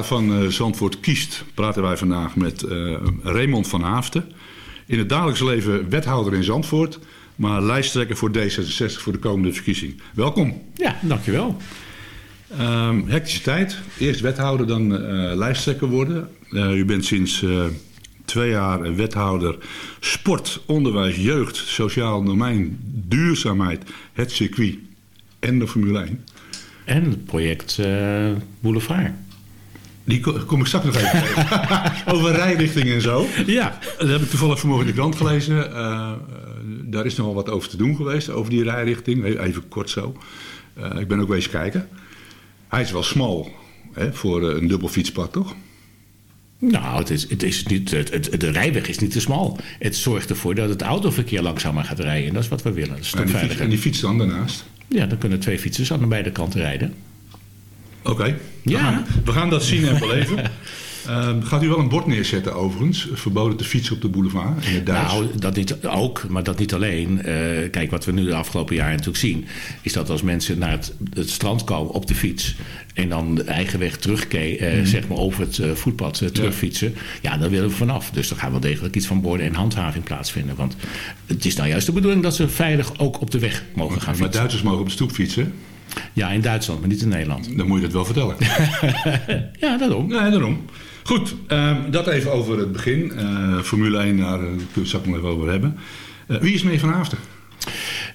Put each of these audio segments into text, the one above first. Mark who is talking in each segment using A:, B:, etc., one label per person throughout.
A: Kader van eh, Zandvoort kiest praten wij vandaag met eh, Raymond van Haafden. In het dagelijks leven wethouder in Zandvoort, maar lijsttrekker voor D66 voor de komende verkiezing. Welkom.
B: Ja, dankjewel.
A: Ehm hectische tijd. Eerst wethouder, dan eh, lijsttrekker worden. U bent sinds twee jaar wethouder sport, onderwijs, jeugd, sociaal domein, duurzaamheid, het circuit en de Formule 1.
B: En het project Boulevard.
A: Die ko- kom ik straks nog even. Over rijrichtingen en zo.
B: Ja,
A: Dat heb ik toevallig vanmorgen in de krant gelezen. Eh, eh, daar is nogal wat over te doen geweest, over die rijrichting. Even kort zo. Eh, ik ben ook wezen kijken. Hij is wel smal hè, voor een dubbel fietspad, toch?
B: nou, het is, het is niet, het, het- de rijweg is niet te smal. Het zorgt ervoor dat het autoverkeer langzamer gaat rijden. En dat is wat we willen. Dat is
A: En die, fiets, en die fiets dan daarnaast.
B: Ja, dan kunnen twee fietsers aan beide kanten rijden.
A: Oké.
B: Ja.
A: gaan, we gaan dat zien en beleven. Eh, gaat u wel een bord neerzetten overigens? Verboden te fietsen op de boulevard in het Duits.
B: Nou, dat niet ook, maar dat niet alleen. Eh, kijk, wat we nu de afgelopen jaren natuurlijk zien... is dat als mensen naar het, het strand komen op de fiets... en dan de eigen weg terug, eh, zeg maar over het eh, voetpad terugfietsen... Ja. dan willen we vanaf. Dus er gaat wel degelijk iets van borden en handhaving plaatsvinden. Want het is nou juist de bedoeling dat ze veilig ook op de weg mogen gaan
A: maar
B: fietsen.
A: Duitsers mogen op de stoep fietsen.
B: Ja, in Duitsland, maar niet in Nederland.
A: Dan moet je dat wel vertellen.
B: Ja, daarom.
A: Nee, daarom. Goed, ehm, dat even over het begin. Eh, Formule 1, daar uh, kunnen we het straks nog even over hebben. Eh, wie is mee van Haafden?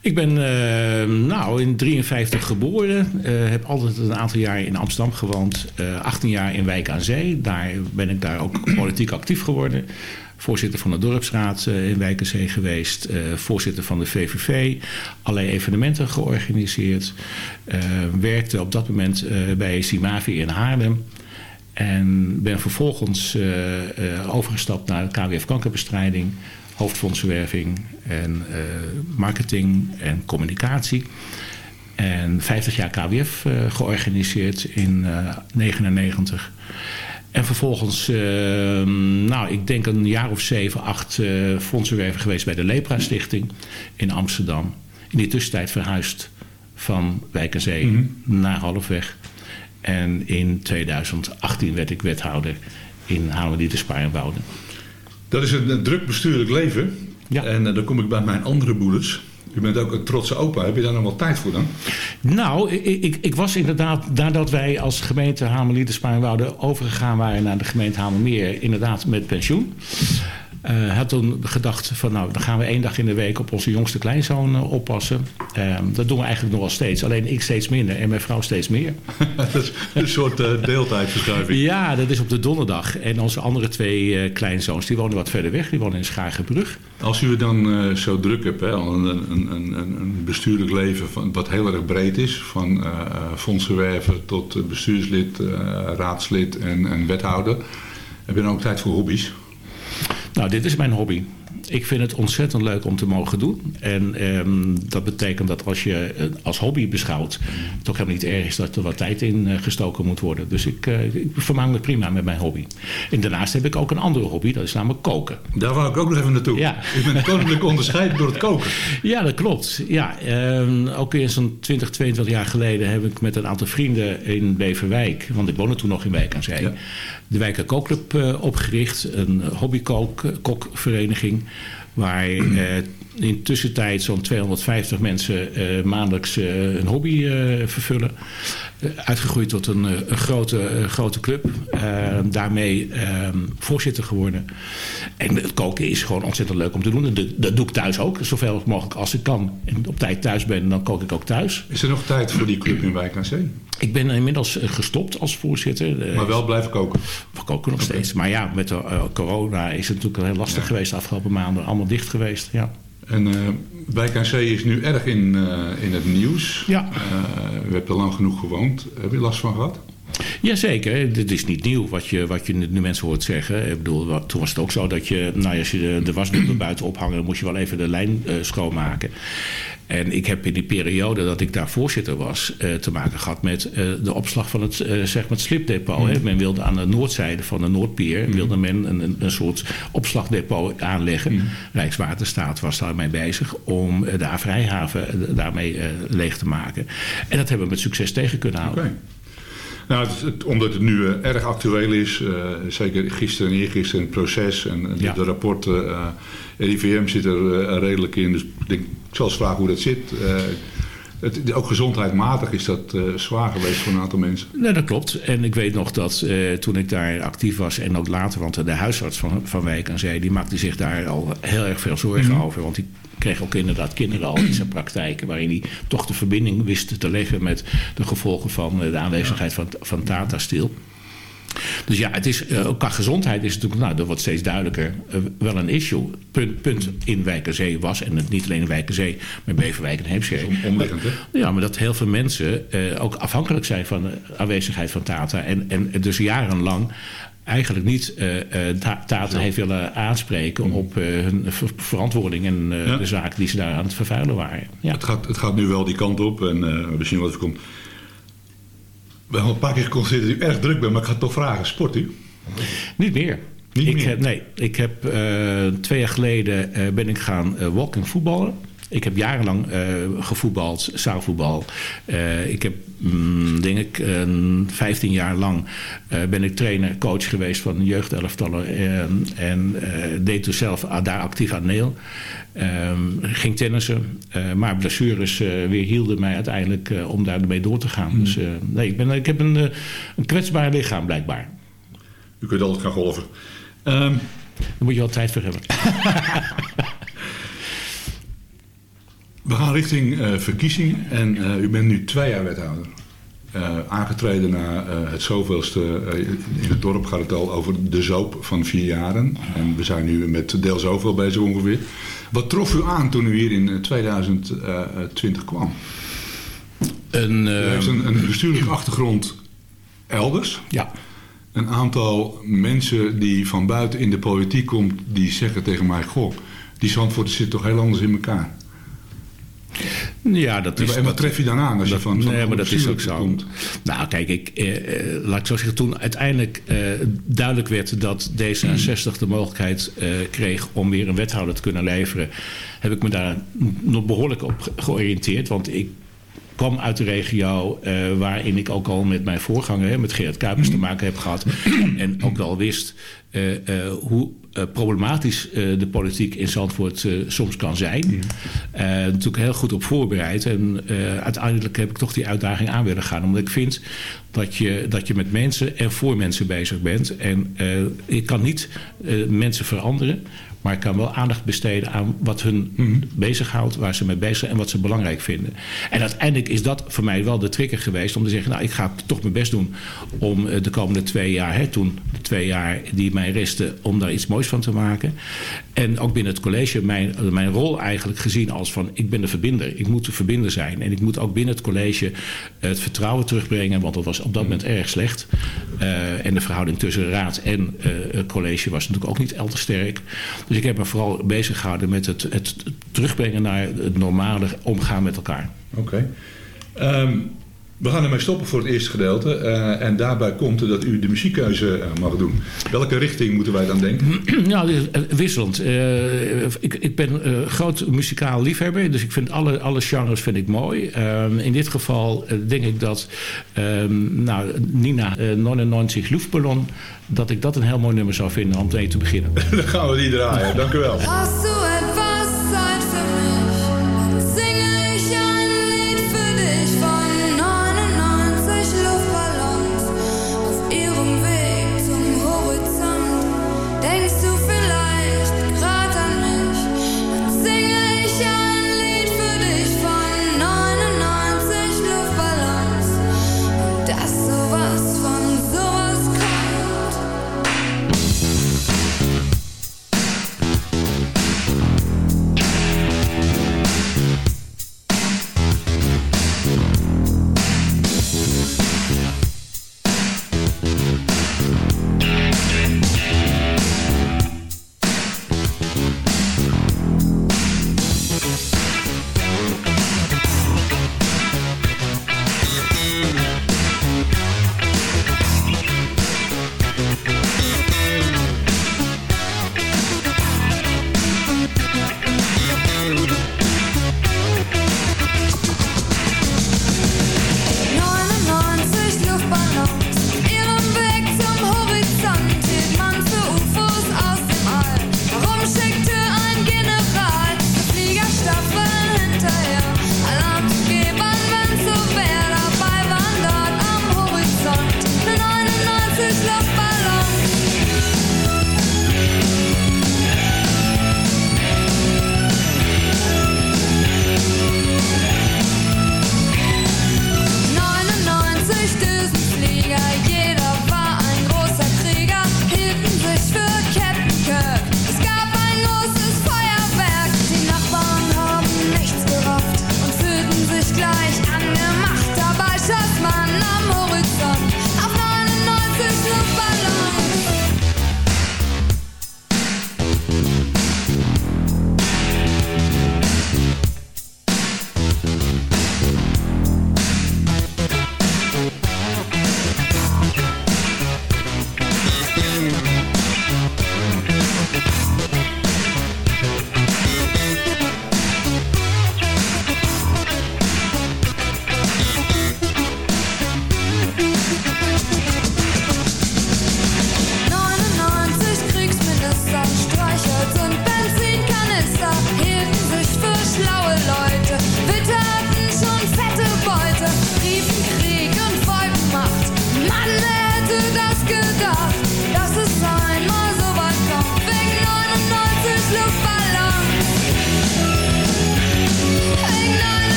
B: Ik ben eh, nou, in 53 geboren. Eh, heb altijd een aantal jaar in Amsterdam gewoond. Eh 18 jaar in Wijk aan Zee. Daar ben ik daar ook politiek actief geworden. Voorzitter van de dorpsraad eh, in Wijk aan Zee geweest. Eh, voorzitter van de VVV. Allerlei evenementen georganiseerd. Eh, werkte op dat moment bij Simavi in Haarlem. En ben vervolgens overgestapt naar KWF kankerbestrijding, hoofdfondsenwerving en marketing en communicatie. En 50 jaar KWF georganiseerd in eh 99. En vervolgens, eh, nou, ik denk een jaar of zeven, acht eh fondsenwerven geweest bij de Lepra Stichting in Amsterdam. In die tussentijd verhuisd van Wijk en Zee
A: Mhm.
B: naar Halfweg. En in 2018 werd ik wethouder in Haarlem-Diete Spaarnwouden.
A: Dat is een, een druk bestuurlijk leven.
B: Ja.
A: En eh, dan kom ik bij mijn andere broeders. U bent ook een trotse opa. Heb je daar nog wel tijd voor dan?
B: Nou, ik, ik, ik was inderdaad, nadat wij als gemeente Hamerlieden Spaarnwoude overgegaan waren naar de gemeente Hamermeer, inderdaad met pensioen. Eh had toen gedacht van nou, dan gaan we één dag in de week op onze jongste kleinzoon eh, oppassen. Eh, dat doen we eigenlijk nog wel steeds. Alleen ik steeds minder en mijn vrouw steeds meer.
A: dat is een soort eh, deeltijdverschuiving.
B: Ja, dat is op de donderdag. En onze andere twee kleinzoons, die wonen wat verder weg. Die wonen in Schagenbrug.
A: Als u het dan zo druk hebt, hè, al een, een, een, een- bestuurlijk leven van, wat heel erg breed is, van fondsenwerver tot bestuurslid, raadslid en, en wethouder, heb je dan ook tijd voor hobby's?
B: Nou, dit is mijn hobby. Ik vind het ontzettend leuk om te mogen doen. En ehm, dat betekent dat als je het als hobby beschouwt, het toch helemaal niet erg is dat er wat tijd in eh, gestoken moet worden. Dus ik, eh, ik vermaak me prima met mijn hobby. En daarnaast heb ik ook een andere hobby, dat is namelijk koken.
A: Daar wou ik ook nog even naartoe.
B: Ja.
A: U bent koninklijk onderscheiden door het koken.
B: Ja, dat klopt. Ja, ehm, ook weer zo'n 20, 22 jaar geleden heb ik met een aantal vrienden in Beverwijk, want ik woonde toen nog in Wijk aan Zee,
A: Ja.
B: De Wijker Kookclub eh, opgericht. Een hobbykokvereniging. Waar eh, in tussentijd zo'n 250 mensen eh, maandelijks eh, een hobby eh, vervullen. Uitgegroeid tot een, een grote, grote club. Eh, daarmee eh, voorzitter geworden. En het koken is gewoon ontzettend leuk om te doen. Dat, dat doe ik thuis ook, zoveel mogelijk als ik kan. En op tijd thuis ben, dan kook ik ook thuis.
A: Is er nog tijd voor die club in Wijk aan Zee?
B: Ik ben inmiddels gestopt als voorzitter.
A: Maar wel blijven koken.
B: we koken nog steeds. Maar ja, met de corona is het natuurlijk heel lastig geweest de afgelopen maanden. Allemaal dicht geweest. Ja.
A: En eh Wijk aan Zee is nu erg in, eh, in het nieuws.
B: Ja.
A: Eh, u hebt er lang genoeg gewoond. Heb je last van gehad?
B: Jazeker, dit is niet nieuw wat je, wat je nu mensen hoort zeggen. Ik bedoel, wat- toen was het ook zo dat je, nou, als je de, de wasdoek buiten ophangen, dan moest je wel even de lijn eh, schoonmaken. En ik heb in die periode dat ik daar voorzitter was, eh, te maken gehad met eh, de opslag van het, eh, zeg maar het slipdepot. Hè. Men wilde aan de noordzijde van de Noordpier wilde men een, een, een soort opslagdepot aanleggen. Rijkswaterstaat was daarmee bezig om de Vrijhaven eh, daarmee leeg te maken. En dat hebben we met succes tegen kunnen houden.
A: Nou, het, het- omdat het nu erg actueel is, zeker gisteren en eergisteren het proces en de,
B: Ja.
A: de rapporten, RIVM zit er eh, redelijk in. Dus ik, denk, ik zal eens vragen hoe dat zit. Eh, het, ook gezondheidsmatig is dat eh, zwaar geweest voor een aantal mensen.
B: Nee, dat klopt. En ik weet nog dat toen ik daar actief was en ook later, want de huisarts van, van Wijk aan Zee, die maakte zich daar al heel erg veel zorgen over. Want die kreeg ook inderdaad kinderen al in zijn praktijken, waarin hij toch de verbinding wist te leggen met de gevolgen van de aanwezigheid van, van Tata Steel. Dus ja, het is, ook qua gezondheid is het natuurlijk, nou, dat wordt steeds duidelijker, eh, wel een issue. Punt, punt in Wijkerzee was, en het niet alleen in Wijkerzee, maar Beverwijk en Heemskerk.
A: Om- omliggend, hè?
B: Ja, maar dat heel veel mensen eh, ook afhankelijk zijn van de aanwezigheid van Tata. En, en dus jarenlang eigenlijk niet Ta- Tata heeft willen aanspreken op eh, hun ver- verantwoording en
A: Ja.
B: de zaken die ze daar aan het vervuilen waren. Ja.
A: Het, gaat, het gaat nu wel die kant op en we zien wat er komt. We hebben al een paar keer geconstateerd dat u erg druk bent, maar ik ga toch vragen, sport u?
B: Niet meer.
A: Niet
B: ik
A: meer?
B: Heb, nee, ik heb eh, twee jaar geleden eh, ben ik gaan eh, walking voetballen. Ik heb jarenlang eh, gevoetbald, zaalvoetbal. Eh, ik heb, mm, denk ik, eh, 15 jaar lang eh, ben ik trainer, coach geweest van jeugdelftallen. En, en deed dus zelf a- daar actief aan neel. Ehm, ging tennissen, maar blessures weer hielden mij uiteindelijk om daarmee door te gaan. Dus eh, nee, ik, ben, ik heb een, een kwetsbaar lichaam blijkbaar.
A: U kunt altijd gaan golven. Ehm,
B: Daar moet je wel tijd voor hebben.
A: we gaan richting eh, verkiezing en eh, u bent nu twee jaar wethouder. Eh, aangetreden na het zoveelste. in het dorp gaat het al over de zoop van vier jaren. En we zijn nu met deel zoveel bezig ongeveer. Wat trof u aan toen u hier in eh, 2020 kwam?
B: Een,
A: U
B: eh,
A: heeft een, een bestuurlijke achtergrond elders.
B: ja,
A: een aantal mensen die van buiten in de politiek komt... die zeggen tegen mij, goh, die Zandvoort zit toch heel anders in elkaar.
B: Ja, dat is,
A: en wat tref je dan aan als je van, van
B: nee, maar dat is ook zo.
A: komt?
B: Nou, kijk, ik, eh, eh, laat ik zo zeggen, toen uiteindelijk eh, duidelijk werd dat D66 de mogelijkheid eh, kreeg om weer een wethouder te kunnen leveren, heb ik me daar nog behoorlijk op ge- georiënteerd. Want ik kwam uit de regio eh, waarin ik ook al met mijn voorganger, hè, met Gerard Kuipers, te maken heb gehad. en ook wel wist hoe eh, problematisch eh, de politiek in Zandvoort eh, soms kan zijn. Eh, natuurlijk heel goed op voorbereid. En eh, uiteindelijk heb ik toch die uitdaging aan willen gaan. Omdat ik vind dat je, dat je met mensen en voor mensen bezig bent. En eh, ik kan niet eh, mensen veranderen. Maar ik kan wel aandacht besteden aan wat hun bezighoudt, waar ze mee bezig zijn en wat ze belangrijk vinden. En uiteindelijk is dat voor mij wel de trigger geweest om te zeggen: Nou, ik ga toch mijn best doen om eh, de komende twee jaar, hè, toen de twee jaar die mij resten, om daar iets moois van te maken. En ook binnen het college mijn, mijn rol eigenlijk gezien als van: ik ben de verbinder, ik moet de verbinder zijn. En ik moet ook binnen het college het vertrouwen terugbrengen, want dat was op dat moment erg slecht. Eh, en de verhouding tussen raad en eh, college was natuurlijk ook niet al te sterk. Dus ik heb me vooral bezig gehouden met het, het terugbrengen naar het normale omgaan met elkaar.
A: Oké. Ehm, we gaan ermee stoppen voor het eerste gedeelte. eh, en daarbij komt dat u de muziekkeuze eh, mag doen. Welke richting moeten wij dan denken?
B: Nou, wisselend. Eh, ik, ik ben eh, groot muzikaal liefhebber, dus ik vind alle, alle genres vind ik mooi. Ehm, in dit geval denk ik dat ehm, nou, Nina eh 99 Luftballon, dat ik dat een heel mooi nummer zou vinden om mee te beginnen.
A: dan gaan we die draaien. Dank u wel.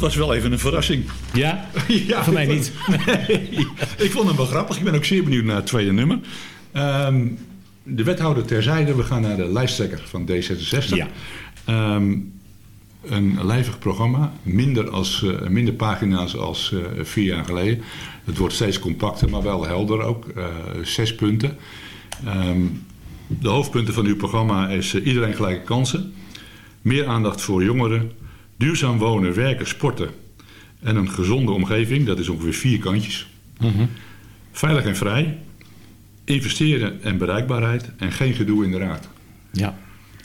A: Dat was wel even een verrassing.
B: Ja?
A: Ja,
B: Voor mij niet.
A: Nee, ik vond hem wel grappig. Ik ben ook zeer benieuwd naar het tweede nummer. Ehm, de wethouder terzijde, we gaan naar de lijsttrekker van D66.
B: Ja.
A: Ehm, een lijvig programma, minder, als, eh, minder pagina's als eh, vier jaar geleden. Het wordt steeds compacter, maar wel helder ook. Eh, zes punten. Ehm, de hoofdpunten van uw programma is iedereen gelijke kansen. Meer aandacht voor jongeren. Duurzaam wonen, werken, sporten. En een gezonde omgeving, dat is ongeveer vier kantjes. Veilig en vrij. Investeren en bereikbaarheid. En geen gedoe in de raad.
B: Ja.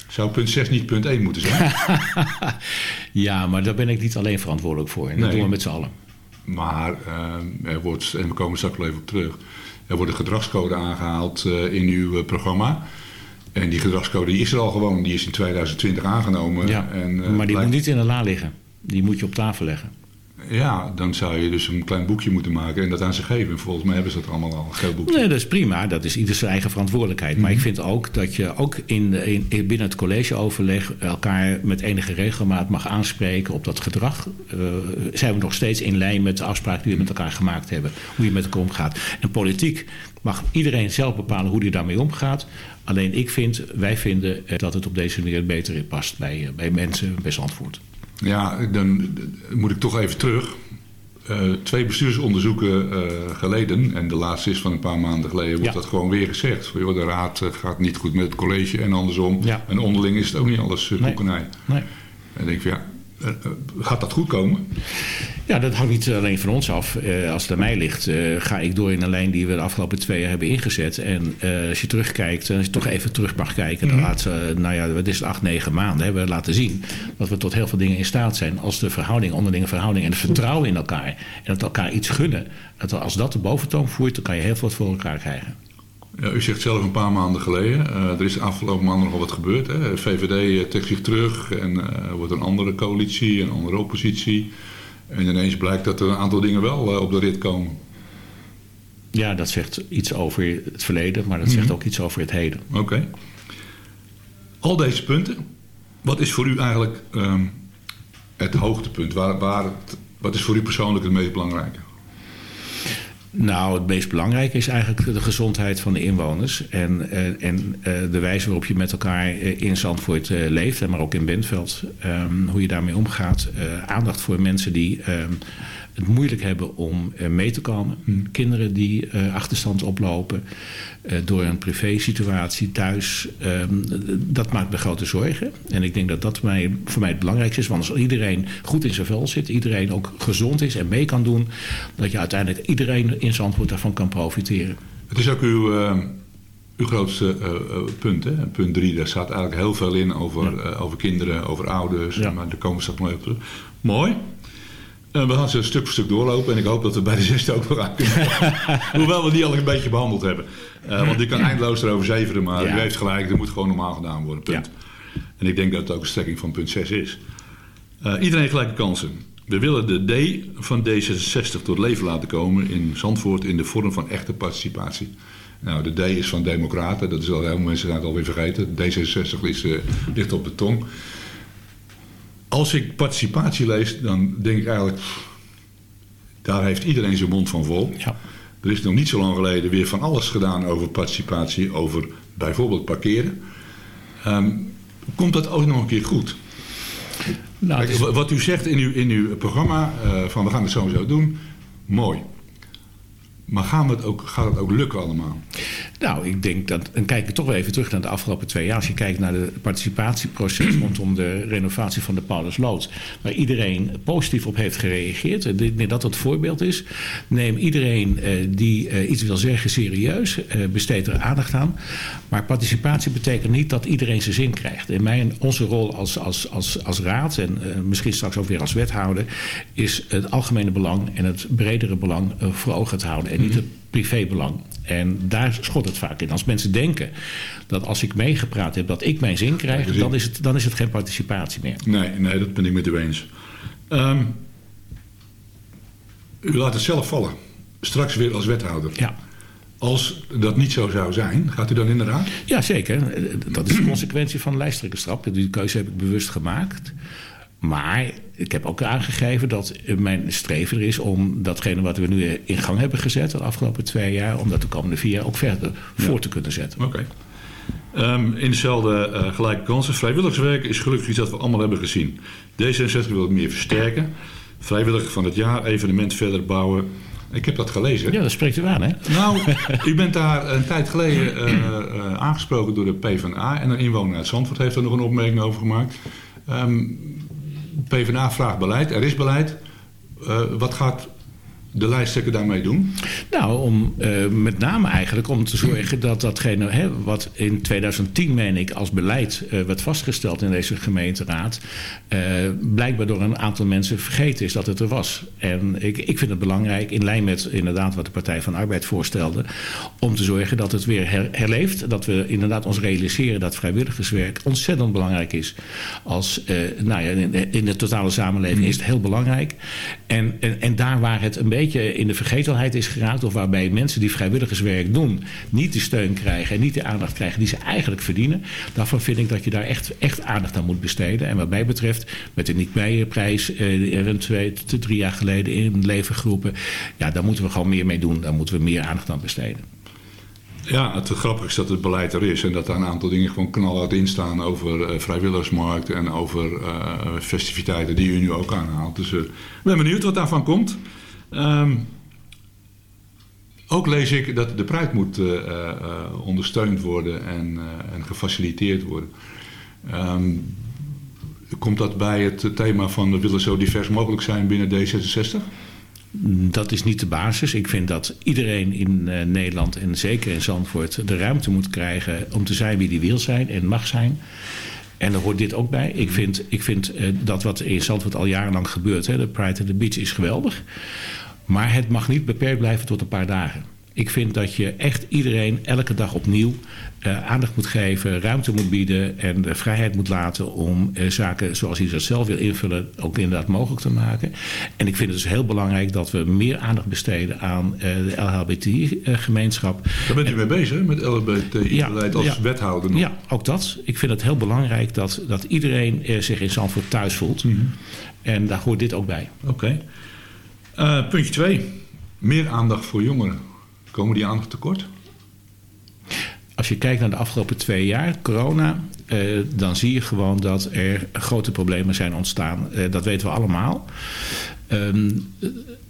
A: Zou punt 6 niet punt 1 moeten zijn?
B: ja, maar daar ben ik niet alleen verantwoordelijk voor. En dat
A: Nee.
B: doen we met z'n allen.
A: Maar ehm, er wordt, en we komen straks wel even op terug, er wordt een gedragscode aangehaald eh, in uw eh, programma. En die gedragscode die is er al gewoon, die is in 2020 aangenomen.
B: Ja.
A: En, eh,
B: maar die
A: blijkt-
B: moet niet in de la liggen. Die moet je op tafel leggen.
A: Ja, dan zou je dus een klein boekje moeten maken en dat aan ze geven. Volgens mij hebben ze dat allemaal al, een geel boekje.
B: Nee, dat is prima. Dat is ieder zijn eigen verantwoordelijkheid. Maar ik vind ook dat je ook in, binnen het collegeoverleg elkaar met enige regelmaat mag aanspreken op dat gedrag. Eh, zijn we nog steeds in lijn met de afspraken die we met elkaar gemaakt hebben. Hoe je met elkaar omgaat. En politiek mag iedereen zelf bepalen hoe hij daarmee omgaat. Alleen ik vind, wij vinden eh, dat het op deze manier beter past bij, eh, bij mensen bij Zandvoort.
A: Ja, dan moet ik toch even terug. Eh, twee bestuursonderzoeken eh, geleden, en de laatste is van een paar maanden geleden, wordt
B: Ja.
A: dat gewoon weer gezegd. De raad eh, gaat niet goed met het college en andersom.
B: Ja.
A: En onderling is het ook niet alles uh,
B: Nee.
A: koekenij.
B: Nee.
A: En dan denk ik, van, ja, gaat dat goed komen?
B: Ja, dat hangt niet alleen van ons af. Eh, als het aan mij ligt, eh, ga ik door in een lijn die we de afgelopen twee jaar hebben ingezet. En eh, als je terugkijkt, en als je toch even terug mag kijken, de laatste, nou ja, wat is het, acht, negen maanden hebben we laten zien dat we tot heel veel dingen in staat zijn. Als de verhouding, onderlinge verhouding en het vertrouwen in elkaar en dat elkaar iets gunnen. Dat als dat de boventoon voert, dan kan je heel veel voor elkaar krijgen.
A: Ja, u zegt zelf een paar maanden geleden, eh, er is de afgelopen maanden nogal wat gebeurd. Hè? VVD trekt zich terug en eh, er wordt een andere coalitie, een andere oppositie. En ineens blijkt dat er een aantal dingen wel eh, op de rit komen.
B: Ja, dat zegt iets over het verleden, maar dat zegt ook iets over het heden.
A: Oké. Al deze punten, wat is voor u eigenlijk ehm, het hoogtepunt? Waar, waar, het- wat is voor u persoonlijk het meest belangrijke?
B: Nou, het meest belangrijke is eigenlijk de gezondheid van de inwoners. En, eh, en eh, de wijze waarop je met elkaar eh, in Zandvoort leeft, maar ook in Bentveld. ehm, hoe je daarmee omgaat. Aandacht voor mensen die ehm, het moeilijk hebben om mee te komen. Kinderen die eh, achterstand oplopen eh, door een privésituatie thuis. Ehm, dat maakt me grote zorgen. En ik denk dat dat mij, voor mij het belangrijkste is. Want als iedereen goed in zijn vel zit, iedereen ook gezond is en mee kan doen, dat je uiteindelijk iedereen in Zandvoort daarvan kan profiteren.
A: Het is ook uw, eh, uw grootste eh, punt, hè? punt drie. Daar staat eigenlijk heel veel in over, over kinderen, over ouders.
B: Ja.
A: Maar daar komen we straks nog even op terug. Mooi. We gaan ze stuk voor stuk doorlopen. En ik hoop dat we bij de zesde ook nog aan kunnen. Hoewel we die al een beetje behandeld hebben. Eh, want ik kan eindeloos erover zeveren. Maar
B: Ja.
A: u heeft gelijk, er moet gewoon normaal gedaan worden. Punt. En ik denk dat het ook een strekking van punt 6 is. Eh, iedereen gelijke kansen. We willen de D van D66 tot leven laten komen in Zandvoort in de vorm van echte participatie. Nou, de D is van Democraten, dat is al heel veel mensen zijn het alweer vergeten. D66 is, eh, ligt op de tong. Als ik participatie lees, dan denk ik eigenlijk, daar heeft iedereen zijn mond van vol.
B: Ja.
A: Er is nog niet zo lang geleden weer van alles gedaan over participatie, over bijvoorbeeld parkeren. Ehm, komt dat ook nog een keer goed?
B: Nou, is-
A: Wat u zegt in uw, in uw programma, eh, van we gaan het sowieso doen, mooi. Maar gaan we het ook, gaat het ook lukken allemaal?
B: Nou, ik denk dat. En kijk ik toch wel even terug naar de afgelopen twee jaar. Als je kijkt naar de participatieproces rondom de renovatie van de Paulusloot. Waar iedereen positief op heeft gereageerd. En ik denk dat dat het voorbeeld is. Neem iedereen eh, die eh, iets wil zeggen serieus. Eh, besteed er aandacht aan. Maar participatie betekent niet dat iedereen zijn zin krijgt. In mijn, onze rol als, als, als, als raad en misschien straks ook weer als wethouder. is het algemene belang en het bredere belang voor ogen te houden. En niet het privébelang. En daar schot het vaak in. Als mensen denken dat als ik meegepraat heb dat ik mijn zin krijg, dan is het, dan is het geen participatie meer.
A: Nee, nee, dat ben ik met u eens. Ehm, u laat het zelf vallen. Straks weer als wethouder.
B: Ja.
A: Als dat niet zo zou zijn, gaat u dan in de raad?
B: Ja, zeker. Dat is de consequentie van de lijsttrekkerstrap. Die keuze heb ik bewust gemaakt. Maar ik heb ook aangegeven dat mijn streven er is om datgene wat we nu in gang hebben gezet de afgelopen twee jaar, om dat de komende vier jaar ook verder voor te kunnen zetten.
A: Oké. Ehm, in dezelfde eh, gelijke kansen. Vrijwilligerswerk is gelukkig iets dat we allemaal hebben gezien. D66 wil het meer versterken. Vrijwilliger van het jaar, evenement verder bouwen. Ik heb dat gelezen.
B: Ja, dat spreekt u aan, hè?
A: Nou, u bent daar een tijd geleden eh, eh, aangesproken door de PvdA. En een inwoner uit Zandvoort heeft er nog een opmerking over gemaakt. Ehm PvdA vraagt beleid, er is beleid. Eh, wat gaat de lijsttrekker daarmee doen?
B: Nou, om, eh, met name eigenlijk om te zorgen dat datgene hè, wat in 2010, meen ik, als beleid eh, werd vastgesteld in deze gemeenteraad, eh, blijkbaar door een aantal mensen vergeten is dat het er was. En ik, ik vind het belangrijk, in lijn met inderdaad wat de Partij van de Arbeid voorstelde, om te zorgen dat het weer her- herleeft. Dat we inderdaad ons realiseren dat vrijwilligerswerk ontzettend belangrijk is. Als, eh, nou ja, in, in de totale samenleving is het heel belangrijk. En, en, en daar waar het een beetje in de vergetelheid is geraakt, of waarbij mensen die vrijwilligerswerk doen niet de steun krijgen en niet de aandacht krijgen die ze eigenlijk verdienen, daarvan vind ik dat je daar echt, echt aandacht aan moet besteden. En wat mij betreft, met de Nick Meijerprijs, eh, er een twee, drie jaar geleden in leven geroepen, ja, daar moeten we gewoon meer mee doen. Daar moeten we meer aandacht aan besteden.
A: Ja, het grappige is dat het beleid er is en dat daar een aantal dingen gewoon knalhard in staan over eh, vrijwilligersmarkt en over eh, festiviteiten die u nu ook aanhaalt. Dus eh, ik ben benieuwd wat daarvan komt. Ehm, ook lees ik dat de Pride moet eh, eh, ondersteund worden en, eh, en gefaciliteerd worden. Ehm, komt dat bij het thema van we willen zo divers mogelijk zijn binnen D66?
B: Dat is niet de basis. Ik vind dat iedereen in Nederland en zeker in Zandvoort de ruimte moet krijgen om te zijn wie die wil zijn en mag zijn. En daar hoort dit ook bij. Ik vind, ik vind dat wat in Zandvoort al jarenlang gebeurt, hè, de Pride at the Beach, is geweldig. Maar het mag niet beperkt blijven tot een paar dagen. Ik vind dat je echt iedereen elke dag opnieuw eh, aandacht moet geven, ruimte moet bieden en de vrijheid moet laten om eh, zaken zoals hij dat zelf wil invullen ook inderdaad mogelijk te maken. En ik vind het dus heel belangrijk dat we meer aandacht besteden aan eh, de LHBTI-gemeenschap.
A: Daar bent u mee bezig, hè, met LHBTI-beleid als
B: ja.
A: wethouder nog.
B: Ja, ook dat. Ik vind het heel belangrijk dat, dat iedereen zich in Zandvoort thuis voelt.
A: Mhm.
B: En daar hoort dit ook bij.
A: Oké. Eh, puntje 2. Meer aandacht voor jongeren. Komen die aandacht tekort?
B: Als je kijkt naar de afgelopen twee jaar, corona, eh, dan zie je gewoon dat er grote problemen zijn ontstaan. Eh, dat weten we allemaal. Ehm,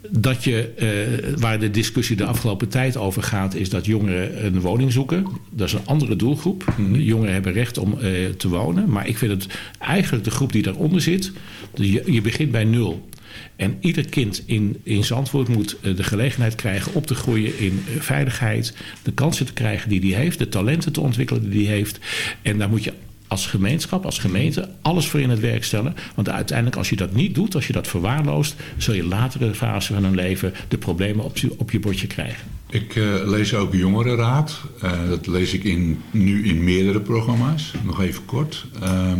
B: dat je, waar de discussie de afgelopen tijd over gaat, is dat jongeren een woning zoeken. Dat is een andere doelgroep. Jongeren hebben recht om te wonen. Maar ik vind het eigenlijk de groep die daaronder zit. Je, je begint bij nul. En ieder kind in, in Zandvoort moet eh, de gelegenheid krijgen op te groeien in eh, veiligheid. De kansen te krijgen die hij heeft. De talenten te ontwikkelen die hij heeft. En daar moet je als gemeenschap, als gemeente, alles voor in het werk stellen. Want uiteindelijk, als je dat niet doet, als je dat verwaarloost, zul je later in de fase van hun leven de problemen op je, op je bordje krijgen.
A: Ik eh, lees ook Jongerenraad. Dat lees ik in, nu in meerdere programma's. Nog even kort. Ehm,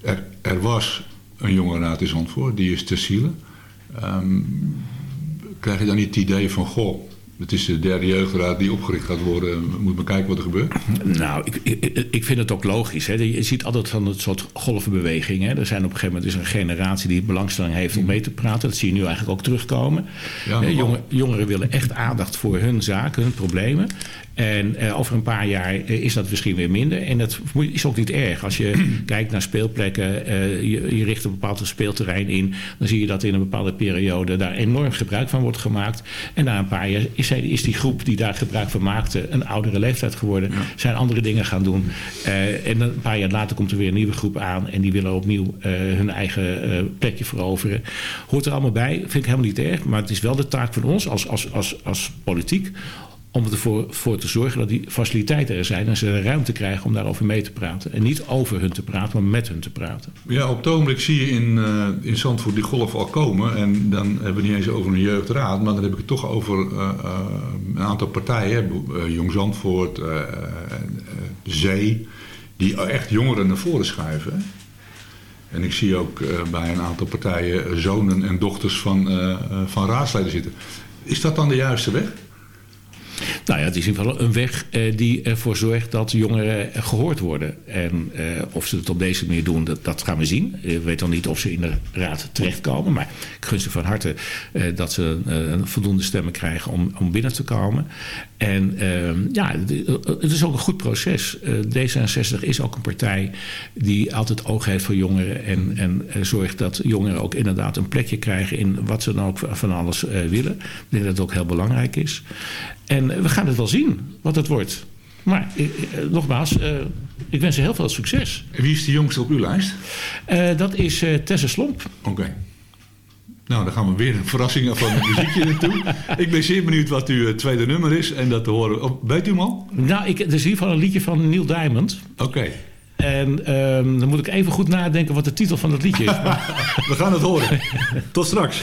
A: er, er was een jongerenraad in Zandvoort, die is ter ziele. Ehm, krijg je dan niet het idee van, goh, het is de derde jeugdraad die opgericht gaat worden. We moeten maar kijken wat er gebeurt.
B: Nou, ik, ik, ik vind het ook logisch. Hè. Je ziet altijd van het soort golvenbewegingen. Er zijn op een gegeven moment dus een generatie die belangstelling heeft om mee te praten. Dat zie je nu eigenlijk ook terugkomen.
A: Ja,
B: jongeren willen echt aandacht voor hun zaken, hun problemen. En eh, over een paar jaar eh, is dat misschien weer minder. En dat is ook niet erg. Als je kijkt naar speelplekken, eh, je, je richt een bepaald speelterrein in, dan zie je dat in een bepaalde periode daar enorm gebruik van wordt gemaakt. En na een paar jaar is, hij- is die groep die daar gebruik van maakte een oudere leeftijd geworden, zijn andere dingen gaan doen. En een paar jaar later komt er weer een nieuwe groep aan en die willen opnieuw hun eigen plekje veroveren. Hoort er allemaal bij, vind ik helemaal niet erg, maar het is wel de taak van ons als, als, als, als politiek om ervoor voor te zorgen dat die faciliteiten er zijn en ze de ruimte krijgen om daarover mee te praten. En niet over hun te praten, maar met hun te praten.
A: Ja, op het zie je in, eh, in Zandvoort die golf al komen. En dan hebben we het niet eens over een jeugdraad, maar dan heb ik het toch over eh, eh, een aantal partijen. Jong Zandvoort, de Zee, die echt jongeren naar voren schuiven. En ik zie ook bij een aantal partijen zonen en dochters van, van raadsleden zitten. Is dat dan de juiste weg?
B: Nou ja, het is in ieder geval een weg eh, die ervoor zorgt dat jongeren eh, gehoord worden. En eh, of ze het op deze manier doen, dat, dat gaan we zien. Ik weet dan niet of ze in de raad terechtkomen. Maar ik gun ze van harte eh, dat ze eh, voldoende stemmen krijgen om, om binnen te komen. En eh, ja, het- is ook een goed proces. Eh, D66 is ook een partij die altijd oog heeft voor jongeren. En, en eh, zorgt dat jongeren ook inderdaad een plekje krijgen in wat ze dan ook van alles eh, willen. Ik denk dat het ook heel belangrijk is. En we gaan het wel zien wat het wordt. Maar eh, eh, nogmaals, eh, ik wens ze heel veel succes.
A: En wie is de jongste op uw lijst?
B: Eh, dat is eh Tessa Slomp.
A: Oké. Nou, dan gaan we weer een verrassing van een muziekje naartoe. Ik ben zeer benieuwd wat uw tweede nummer is. En dat te horen. Oh, weet u hem al?
B: Nou, ik, er is in ieder geval een liedje van Neil Diamond.
A: Oké.
B: En ehm, dan moet ik even goed nadenken wat de titel van het liedje is.
A: We gaan het horen. Tot straks.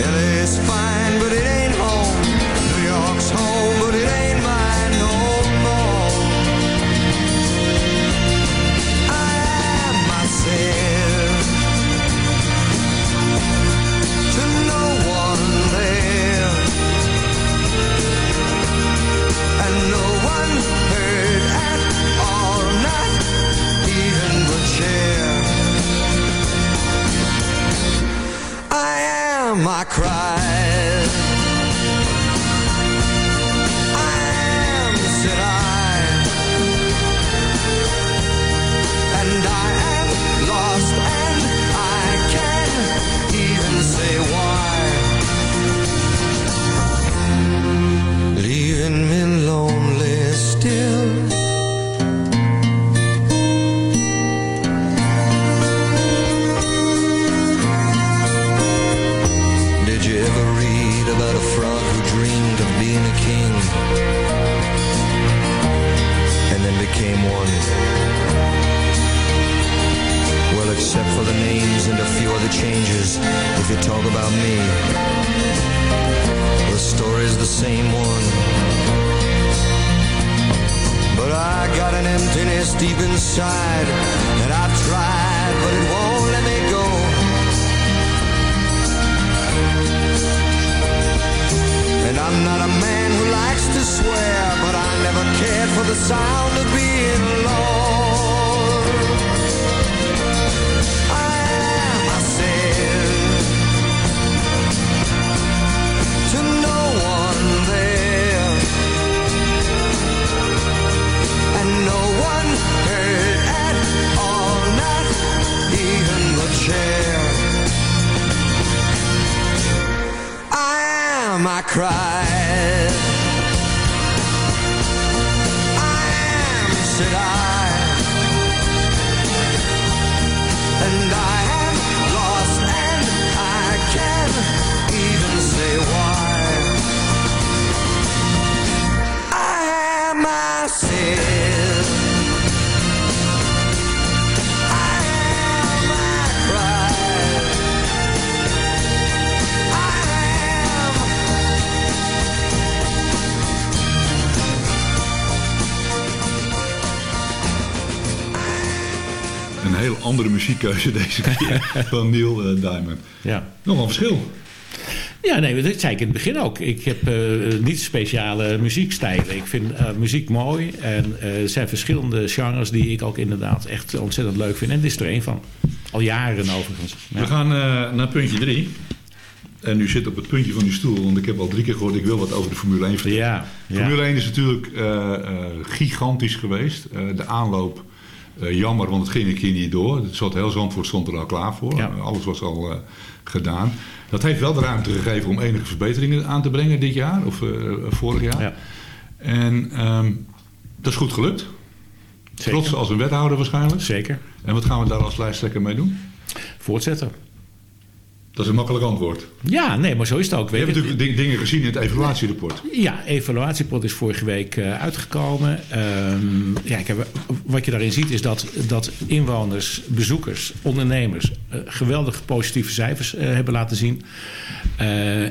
C: LA's fine, but it and a few other changes, if you talk about me, the story's the same one. But I got an emptiness deep inside that I've tried, but it won't let me go. And I'm not a man who likes to swear, but I never cared for the sound of being alone. cry.
A: Andere muziekkeuze deze keer van Neil eh, Diamond.
B: Ja.
A: Nog een verschil.
B: Ja, nee, dat zei ik in het begin ook. Ik heb eh, niet speciale muziekstijlen. Ik vind eh, muziek mooi. En er zijn verschillende genres die ik ook inderdaad echt ontzettend leuk vind. En dit is er een van. Al jaren overigens. Ja.
A: We gaan naar puntje 3. En u zit op het puntje van uw stoel, want ik heb al drie keer gehoord, ik wil wat over de Formule 1 vertellen.
B: Ja, ja.
A: Formule 1 is natuurlijk gigantisch geweest. De aanloop, eh, jammer, want het ging een keer niet door. Het zat heel Zandvoort stond er al klaar voor.
B: Ja.
A: Eh, alles was al eh, gedaan. Dat heeft wel de ruimte gegeven om enige verbeteringen aan te brengen dit jaar, of vorig jaar.
B: Ja.
A: En ehm, dat is goed gelukt.
B: Zeker.
A: Trots als een wethouder waarschijnlijk.
B: Zeker.
A: En wat gaan we daar als lijsttrekker mee doen?
B: Voortzetten.
A: Dat is een makkelijk antwoord.
B: Ja, nee, maar zo is het ook.
A: We hebben natuurlijk ding- dingen gezien in het evaluatierapport.
B: Ja, evaluatiepot is vorige week eh, uitgekomen. Ehm, ja, ik heb, wat je daarin ziet is dat, dat inwoners, bezoekers, ondernemers... eh, geweldig positieve cijfers eh, hebben laten zien.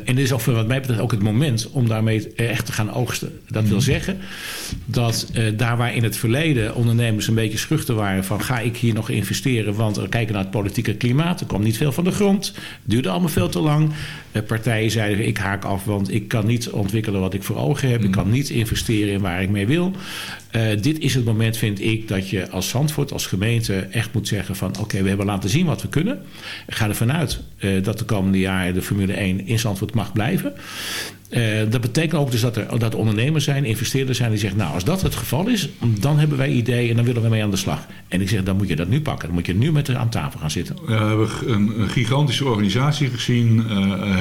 B: En dit is ook, wat mij betreft ook het moment om daarmee echt te gaan oogsten. Dat wil zeggen dat daar waar in het verleden ondernemers een beetje schuchter waren... van ga ik hier nog investeren, want we kijken naar het politieke klimaat. Er kwam niet veel van de grond, duurde allemaal veel te lang. Partijen zeiden ik haak af, want ik kan niet ontwikkelen wat ik voor ogen heb. Ik kan niet investeren in waar ik mee wil. Eh, dit is het moment, vind ik, dat je als Zandvoort, als gemeente... echt moet zeggen van oké, we hebben laten zien wat we kunnen. Ik ga ervan uit eh, dat de komende jaren de Formule 1 in Zandvoort mag blijven. Eh, dat betekent ook dus dat er dat ondernemers zijn, investeerders zijn die zeggen... nou, als dat het geval is, dan hebben wij ideeën en dan willen we mee aan de slag. En ik zeg, dan moet je dat nu pakken. Dan moet je nu met haar aan tafel gaan zitten.
A: We hebben een, een gigantische organisatie gezien.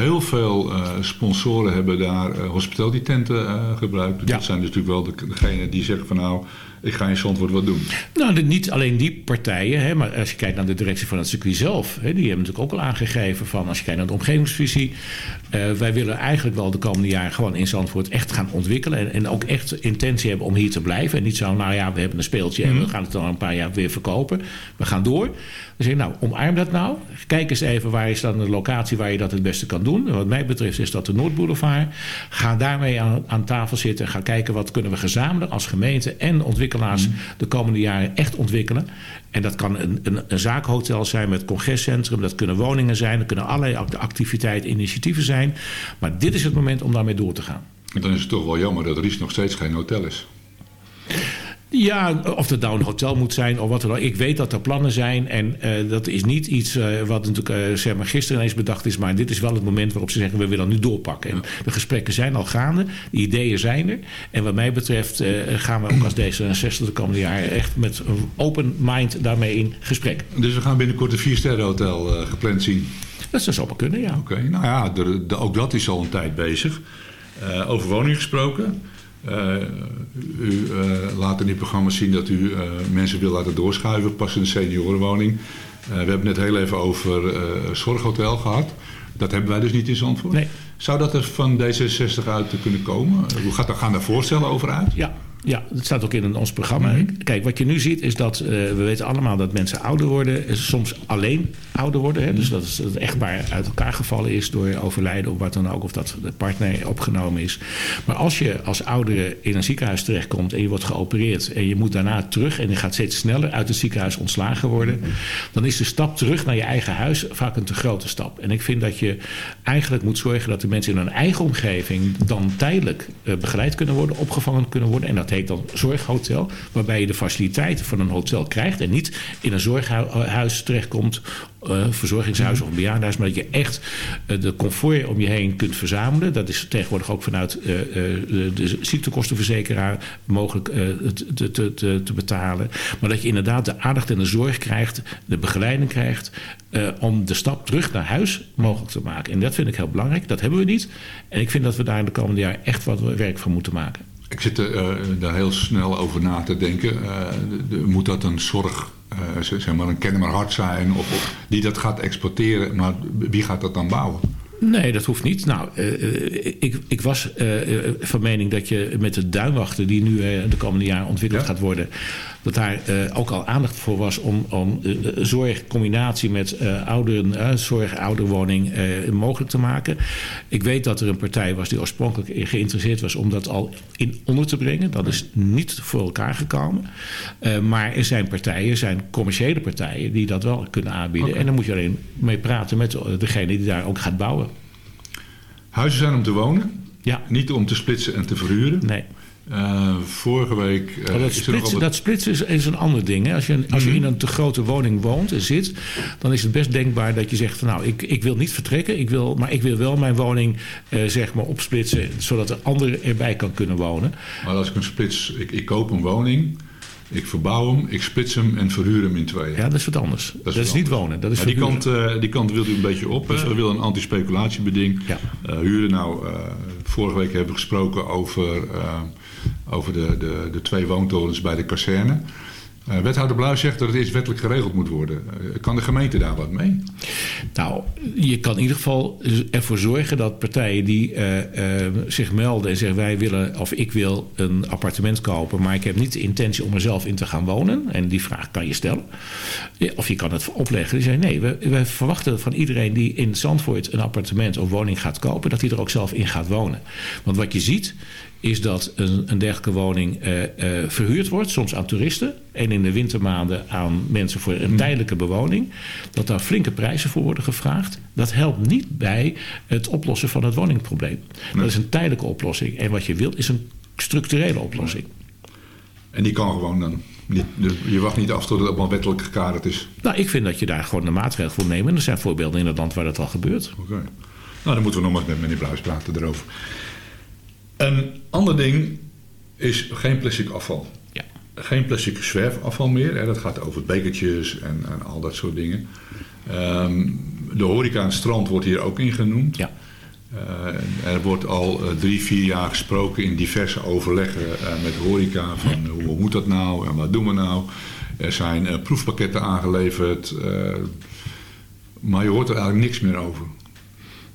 A: Heel veel eh, sponsoren hebben daar eh, hospitality tenten eh, gebruikt.
B: Ja.
A: Dat zijn dus natuurlijk wel de- degenen die zeggen van nou, ik ga in Zandvoort wat doen.
B: Nou, de- niet alleen die partijen, hè, maar als je kijkt naar de directie van het circuit zelf, hè, die hebben natuurlijk ook al aangegeven van als je kijkt naar de omgevingsvisie, eh, wij willen eigenlijk wel de komende jaren gewoon in Zandvoort echt gaan ontwikkelen en, en ook echt intentie hebben om hier te blijven. En niet zo, nou ja, we hebben een speeltje en we gaan het dan een paar jaar weer verkopen. We gaan door. Dan zeg ik, nou, omarm dat nou. Kijk eens even waar is dan de locatie waar je dat het beste kan doen. En wat mij betreft is dat de Noordboulevard. Ga daarmee aan, aan tafel zitten. Ga kijken wat kunnen we gezamenlijk als gemeente en ontwikkelaars de komende jaren echt ontwikkelen. En dat kan een, een, een zaakhotel zijn met congrescentrum. Dat kunnen woningen zijn. Dat kunnen allerlei act- activiteiten, initiatieven zijn. Maar dit is het moment om daarmee door te gaan.
A: En dan is het toch wel jammer dat Ries nog steeds geen hotel is.
B: Ja, of het nou een hotel moet zijn of wat dan ook. Ik weet dat er plannen zijn. En eh, dat is niet iets eh, wat natuurlijk eh, zeg maar gisteren ineens bedacht is. Maar dit is wel het moment waarop ze zeggen we willen nu doorpakken. En de gesprekken zijn al gaande. De ideeën zijn er. En wat mij betreft gaan we ook als D66 de komende jaren echt met een open mind daarmee in gesprek.
A: Dus we gaan binnenkort een viersterren hotel gepland zien.
B: Dat zou zomaar kunnen, ja.
A: Oké, nou ja, de, de- ook dat is al een tijd bezig. Over woningen gesproken. Eh, u eh, laat in dit programma zien dat u eh, mensen wil laten doorschuiven, pas in een seniorenwoning. We hebben het net heel even over zorghotel gehad. Dat hebben wij dus niet in Zandvoort.
B: Nee.
A: Zou dat er van D66 uit kunnen komen? Hoe gaat gaan daar voorstellen over uit?
B: Ja, ja, dat staat ook in ons programma.
A: Mhm.
B: Kijk, wat je nu ziet is dat eh, we weten allemaal dat mensen ouder worden. eh, Soms alleen ouder worden. Hè? Dus
A: Mhm.
B: dat is- dat het echtpaar uit elkaar gevallen is door overlijden of wat dan ook. Of dat de partner opgenomen is. Maar als je als oudere in een ziekenhuis terechtkomt en je wordt geopereerd. En je moet daarna terug en je gaat steeds sneller uit het ziekenhuis ontslagen worden.
A: Mhm.
B: Dan is de stap terug naar je eigen huis vaak een te grote stap. En ik vind dat je eigenlijk moet zorgen dat de mensen in hun eigen omgeving dan tijdelijk eh, begeleid kunnen worden, opgevangen kunnen worden. En dat heet dan zorghotel, waarbij je de faciliteiten van een hotel krijgt en niet in een zorghuis terechtkomt, eh verzorgingshuis of een bejaardenhuis, maar dat je echt eh, de comfort om je heen kunt verzamelen. Dat is tegenwoordig ook vanuit eh, de, de ziektekostenverzekeraar mogelijk te, te, te, te, betalen. Maar dat je inderdaad de aandacht en de zorg krijgt, de begeleiding krijgt, om de stap terug naar huis mogelijk te maken. En dat vind ik heel belangrijk. Dat hebben we niet. En ik vind dat we daar in de komende jaren echt wat werk van moeten maken.
A: Ik zit er, eh, daar heel snel over na te denken. Eh, moet dat een zorg, eh, zeg maar een Kennemer Hart zijn, of, of die dat gaat exporteren, maar wie gaat dat dan bouwen?
B: Nee, dat hoeft niet. Nou, eh, eh, ik, ik was eh, eh, van mening dat je met de duinwachten... die nu eh, de komende jaren ontwikkeld
A: Ja.
B: gaat worden... dat daar eh, ook al aandacht voor was om, om eh, eh, zorg combinatie met ouderen, zorg, ouderwoning mogelijk te maken. Ik weet dat er een partij was die oorspronkelijk geïnteresseerd was... om dat al in onder te brengen. Dat is niet voor elkaar gekomen. Maar er zijn partijen, er zijn commerciële partijen... die dat wel kunnen aanbieden. En dan moet je alleen mee praten met degene die daar ook gaat bouwen.
A: Huizen zijn om te wonen,
B: Ja,
A: niet om te splitsen en te verhuren.
B: nee.
A: Eh, vorige week eh,
B: dat, splitsen, dat splitsen is, is een ander ding. Hè. Als, je, als je in een te grote woning woont en zit, dan is het best denkbaar dat je zegt: van, Nou, ik, ik wil niet vertrekken, ik wil, maar ik wil wel mijn woning eh, zeg maar opsplitsen, zodat de ander erbij kan kunnen wonen.
A: Maar als ik een splits, ik, ik koop een woning, ik verbouw hem, ik splits hem en verhuur hem in tweeën.
B: Ja, dat is wat anders. Dat is, niet
A: anders.
B: wonen. Dat is
A: Maar die, kant, eh, die kant wil u een beetje op. We willen een anti-speculatiebeding.
B: Ja.
A: Huren nou, vorige week hebben we gesproken over, over de, de, de twee woontorens bij de kazerne. Eh, wethouder Blauw zegt dat het eerst wettelijk geregeld moet worden. Eh, kan de gemeente daar wat mee?
B: Nou, je kan in ieder geval ervoor zorgen dat partijen die eh, zich melden en zeggen wij willen of ik wil een appartement kopen, maar ik heb niet de intentie om er zelf in te gaan wonen. En die vraag kan je stellen. Of je kan het opleggen. Die zeggen nee, we, we verwachten van iedereen die in Zandvoort een appartement of woning gaat kopen, dat hij er ook zelf in gaat wonen. Want wat je ziet is dat een, een dergelijke woning eh, eh, verhuurd wordt, soms aan toeristen. En in de wintermaanden aan mensen voor een tijdelijke bewoning. Dat daar flinke prijzen voor worden gevraagd. Dat helpt niet bij het oplossen van het woningprobleem. Dat is een tijdelijke oplossing. En wat je wilt is een structurele oplossing.
A: En die kan gewoon dan. Niet, dus je wacht niet af tot het allemaal wettelijk gekaderd is.
B: Nou, ik vind dat je daar gewoon de maatregel voor neemt. En er zijn voorbeelden in het land waar dat al gebeurt.
A: Oké. Nou, dan moeten we nog maar eens met meneer Bluis praten erover. Een ander ding is geen plastic afval.
B: Ja.
A: Geen plastic zwerfafval meer. Hè. Dat gaat over bekertjes en, en al dat soort dingen. Ehm, de horeca aan het strand wordt hier ook in genoemd.
B: Ja.
A: Eh, er wordt al eh, drie, vier jaar gesproken in diverse overleggen eh, met horeca. Van hoe, moet dat nou en wat doen we nou? Er zijn proefpakketten aangeleverd. maar je hoort er eigenlijk niks meer over.